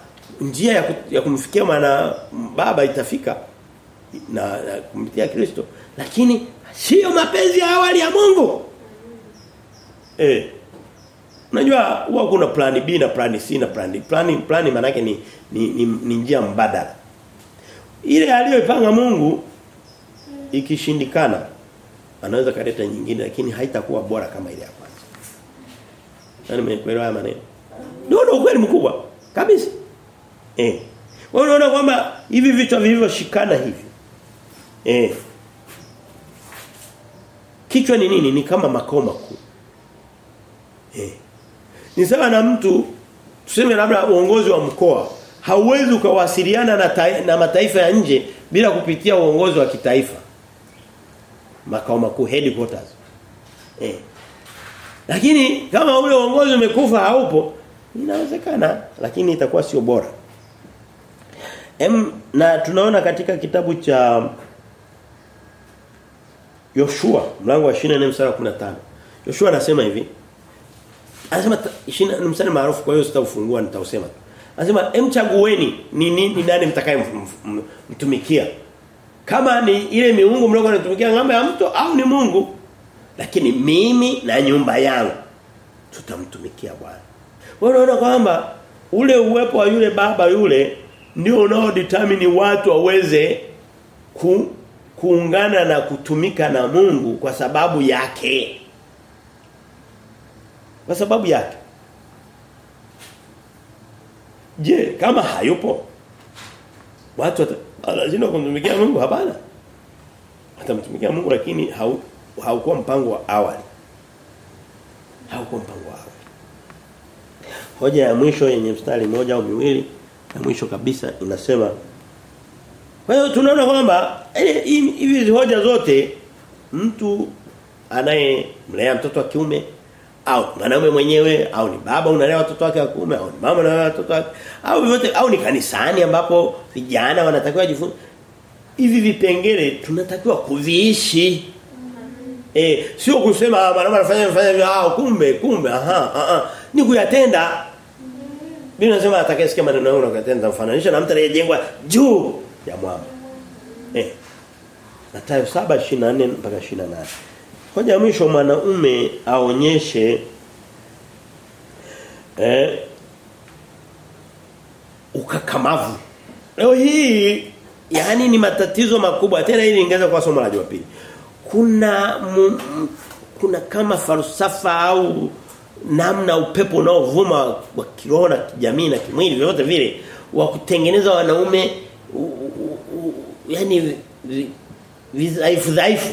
njia ya, ya kumfikia mwana baba itafika na, na kumtia Kristo lakini sio mapenzi ya awali ya Mungu. Eh. Unajua huwa kuna plani B na plani C na plani plani plani plan maana yake ni ni, ni ni njia mbadala. Ile aliyoipanga Mungu ikishindikana anaweza kaleta nyingine lakini haitakuwa bora kama ile ya kwanza. Nani mmekuelewa haya maneno? Ndio ndio kweli mkubwa kabisa. Eh. Wewe unaona kwamba hivi vitu vilivyoshikana hivi. Eh. Kichwa ni nini? Ni kama makao makuu. Eh. Ni sawa na mtu tuseme labda uongozi wa mkoa hauwezi ukawasiliana na, ta, na mataifa ya nje bila kupitia uongozi wa kitaifa makao makuu headquarters eh lakini kama ule uongozi umekufa haupo inawezekana lakini itakuwa sio bora em na tunaona katika kitabu cha Yoshua mlango wa 24 mstari wa 15 Yoshua anasema hivi Anasema ni mstari maarufu kwa hiyo sitaufungua nitausema. Anasema emchagueni ni nini nani mtakaye mtumikia. Kama ni ile miungu mloko anatumikia ng'ambo ya mtu au ni Mungu. Lakini mimi na nyumba yangu tutamtumikia Bwana. Wewe unaona kwamba ule uwepo wa yule baba yule ndio unao determine watu waweze ku, kuungana na kutumika na Mungu kwa sababu yake kwa sababu yake. Je, kama hayupo watu lazima kumtumikia Mungu hapana. Atamtumikia Mungu lakini hau haukuwa mpango wa awali. Haukuwa mpango wa awali. Hoja ya mwisho yenye mstari mmoja au miwili ya mwisho kabisa inasema Kwa hiyo tunaona kwamba hivi hoja zote mtu anayemlea mtoto wa kiume au mwanaume mwenyewe au ni baba unalea watoto wake wa kiume au ni mama unalea watoto wake au vyote au ni kanisani ambapo vijana wanatakiwa wajifunze hivi vipengele tunatakiwa kuviishi. Eh sio kusema mwanaume anafanya anafanya ah kumbe kumbe aha aha. Ni kuyatenda. Biblia inasema atakayesikia maneno yangu na kuyatenda mfananisha na mtu aliyejengwa juu ya mwamba eh Mathayo 7:24 mpaka 28 Hoja mwisho mwanaume aonyeshe eh ukakamavu. Leo hii yani ni matatizo makubwa tena hili ningeza kwa somo la Jumapili. Kuna m, kuna kama falsafa au namna upepo unaovuma wa kiroho na kijamii na kimwili vyote vile wa kutengeneza wanaume yani vizaifu dhaifu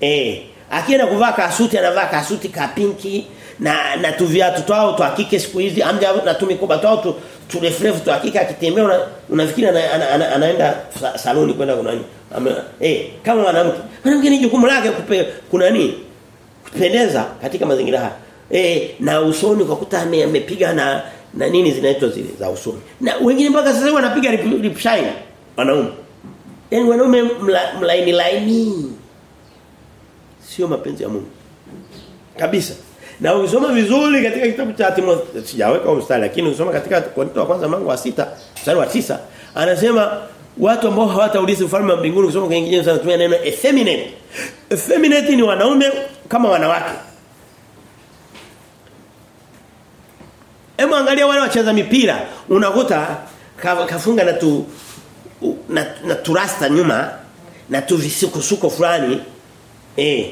Eh, akienda kuvaa kasuti anavaa kasuti ka pinki na na tu viatu twao twa kike siku hizi amja na tumikoba twao tu tu hakika akitembea una, unafikiri ana, ana, ana, anaenda saloni kwenda kuna nani Eh, kama mwanamke. Mwanamke ni jukumu lake kupe kuna nini? Kupendeza katika mazingira haya. Eh, na usoni kwa kuta amepiga na na nini zinaitwa zile za usoni. Na wengine mpaka sasa wanapiga lip, lip shine wanaume. Yaani wanaume mla, mlaini laini sio mapenzi ya Mungu. Kabisa. Na ukisoma vizuri katika kitabu cha Timotheo sijaweka mstari lakini ukisoma katika Korinto wa kwanza mlango wa sita mstari wa tisa anasema watu ambao hawataurithi ufalme wa mbinguni kusoma kwa Kiingereza anatumia neno effeminate. Effeminate ni wanaume kama wanawake. Hebu angalia wale wacheza mipira unakuta kafunga na tu na, na turasta nyuma na tu visukusuko fulani eh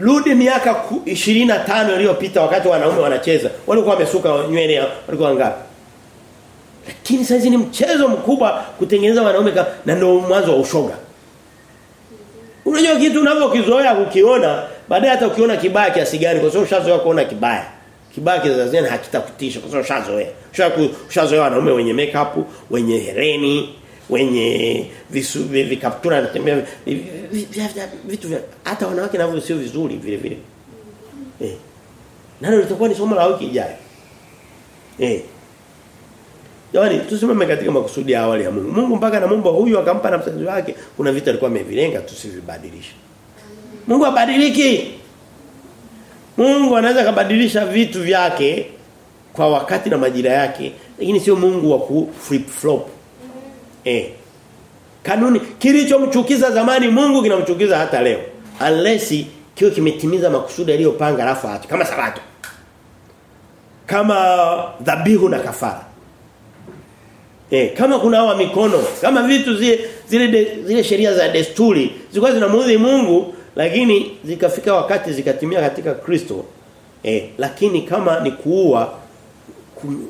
Rudi miaka 25 iliyopita wakati wanaume wanacheza. Walikuwa wamesuka nywele walikuwa ngapi Lakini sasa ni mchezo mkubwa kutengeneza wanaume na ndio mwanzo wa ushoga. Unajua kitu unavyokizoea ukiona baadaye hata ukiona kibaya kiasi gani kwa sababu ushazoea kuona kibaya. Kibaya kizazi hakitakutisha kwa sababu ushazoea. Ushazoea wanaume wenye makeup, wenye hereni, wenye visu vikaptura anatembea vitu vya hata wanawake navyo sio vizuri vile vile. Eh. Nalo litakuwa ni somo la wiki ijayo. Eh. Yaani tusimame katika makusudi ya awali ya Mungu. Mungu mpaka na Mungu huyu akampa na msaidizi wake kuna vitu alikuwa amevilenga tusivibadilishe. Mungu abadiliki. Mungu anaweza kubadilisha vitu vyake kwa wakati na majira yake lakini sio Mungu wa ku flip flop. Eh. Kanuni kilichomchukiza zamani Mungu kinamchukiza hata leo. Unless kiwe kimetimiza makusudi aliyopanga alafu acha kama sabato. Kama dhabihu na kafara. Eh, kama kuna hawa mikono, kama vitu zile zile de, zile sheria za desturi zilikuwa zinamuudhi Mungu lakini zikafika wakati zikatimia katika Kristo. Eh, lakini kama ni kuua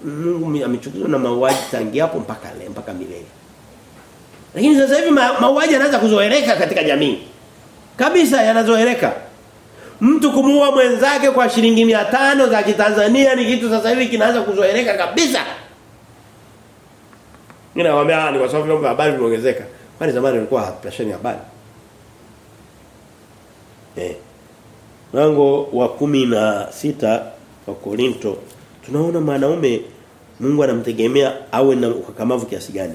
Mungu amechukizwa na mauaji tangia hapo mpaka leo mpaka milele. Lakini sasa hivi mauaji yanaanza kuzoeleka katika jamii. Kabisa yanazoeleka. Mtu kumuua mwenzake kwa shilingi 500 za Kitanzania ni kitu sasa hivi kinaanza kuzoeleka kabisa. Mimi nawaambia ni kwa sababu vyombo habari vimeongezeka. Kwani zamani ilikuwa hapasheni habari. Eh. Mlango wa kumi na sita wa Korinto tunaona mwanaume Mungu anamtegemea awe na ukakamavu kiasi gani.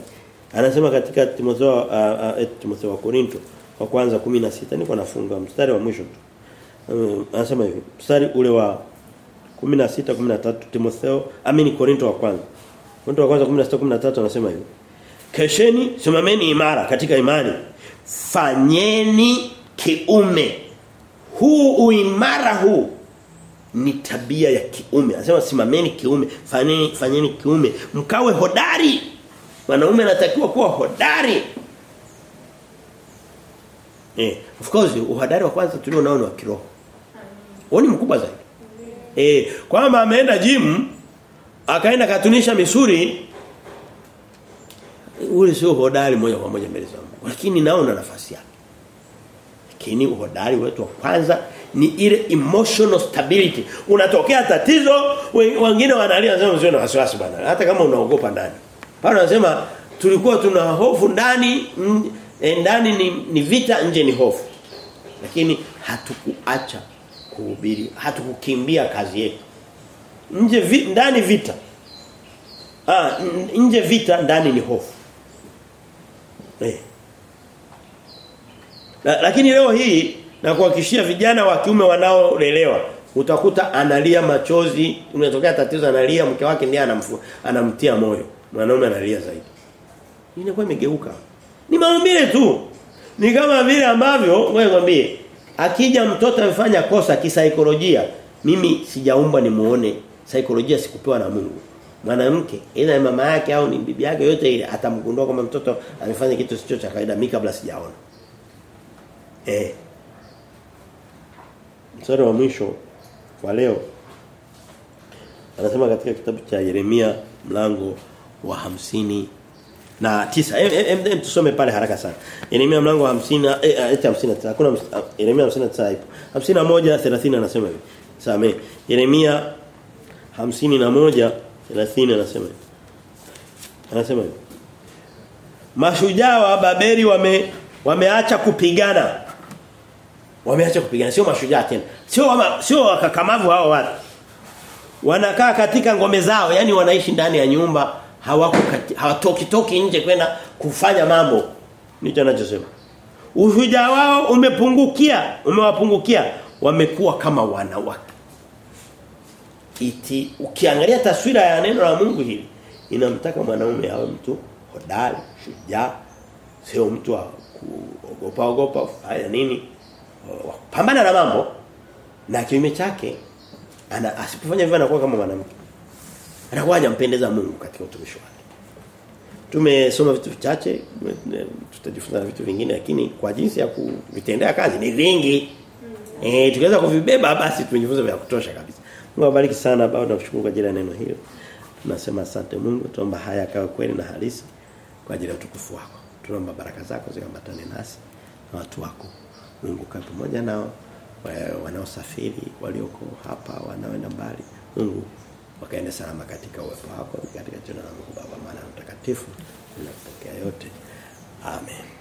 Anasema katika Timotheo uh, uh, Timotheo wa Korinto wa kwanza 16 niko nafunga mstari wa mwisho tu. Um, anasema hivi mstari ule wa 16 13 Timotheo amini Korinto wa kwanza. Korinto wa kwanza 16 13 anasema hivi. Kesheni simameni imara katika imani. Fanyeni kiume. Huu uimara huu ni tabia ya kiume. Anasema simameni kiume, fanyeni fanyeni kiume, mkawe hodari. Wanaume anatakiwa kuwa hodari. Eh, of course uhodari wa kwanza tulio nao ni wa kiroho. Woni ni mkubwa zaidi. Eh, kwamba ameenda gym akaenda katunisha misuri ule sio hodari moja kwa moja mbele za Mungu. Lakini naona nafasi yake. Lakini uhodari wetu wa kwanza ni ile emotional stability. Unatokea tatizo, wengine wanalia wanasema msio na wasiwasi bwana. Hata kama unaogopa ndani. Paulo anasema tulikuwa tuna hofu ndani ndani ni, ni vita nje ni hofu. Lakini hatukuacha kuhubiri, hatukukimbia kazi yetu. Nje vi, ndani vita. Ah, nje vita ndani ni hofu. Eh. La, lakini leo hii na kuhakikishia vijana wa kiume wanaolelewa utakuta analia machozi unatokea tatizo analia mke wake ndiye anamtia moyo mwanaume analia zaidi. Inakuwa imegeuka. Ni maumbile tu. Ni kama vile ambavyo wewe nikwambie akija mtoto amefanya kosa kisaikolojia mimi sijaumbwa nimuone. Saikolojia sikupewa na Mungu. Mwanamke ila mama yake au ni bibi yake yote ile atamgundua kama mtoto amefanya kitu sicho cha kawaida. Mimi kabla sijaona. Eh. Mstari wa mwisho wa leo. Anasema katika kitabu cha Yeremia mlango wa hamsini na tisa. Em, em, tusome pale haraka sana. Yeremia mlango wa 50 eh 59 hakuna Yeremia 59 ipo. 51 30 anasema hivi. Samee Yeremia 51 30 anasema anasema hivi. Mashujaa wa Babeli wame wameacha kupigana. Wameacha kupigana. Sio mashujaa tena. Sio wama, sio wakakamavu hao watu. Wanakaa katika ngome zao. Yani wanaishi ndani ya nyumba hawako hawatoki toki nje kwenda kufanya mambo. Nicho anachosema ushujaa wao umepungukia umewapungukia. Wamekuwa kama wanawake. Iti ukiangalia taswira ya neno la Mungu hili inamtaka mwanaume awe mtu hodari shujaa sio mtu wa kuogopa ogopa haya nini pambana na mambo. Na kiume chake ana asipofanya hivyo anakuwa kama mwanamke anakuwa hajampendeza Mungu katika utumishi wake. Tumesoma vitu vichache tutajifunza vitu vingine lakini kwa jinsi ya kuvitendea kazi ni vingi. Eh tukiweza kuvibeba basi tumejifunza vya kutosha kabisa. Mungu awabariki sana baba tunashukuru kwa ajili ya neno hilo. Tunasema asante Mungu tuomba haya kawe kweli na halisi kwa ajili ya utukufu wako. Tunaomba baraka zako zikambatane nasi na watu wako. Mungu kaa pamoja nao wanaosafiri walioko hapa wanaoenda mbali. Mungu wakaenda salama katika uwepo wako katika jina la Mungu Baba maana mtakatifu tunapokea yote. Amen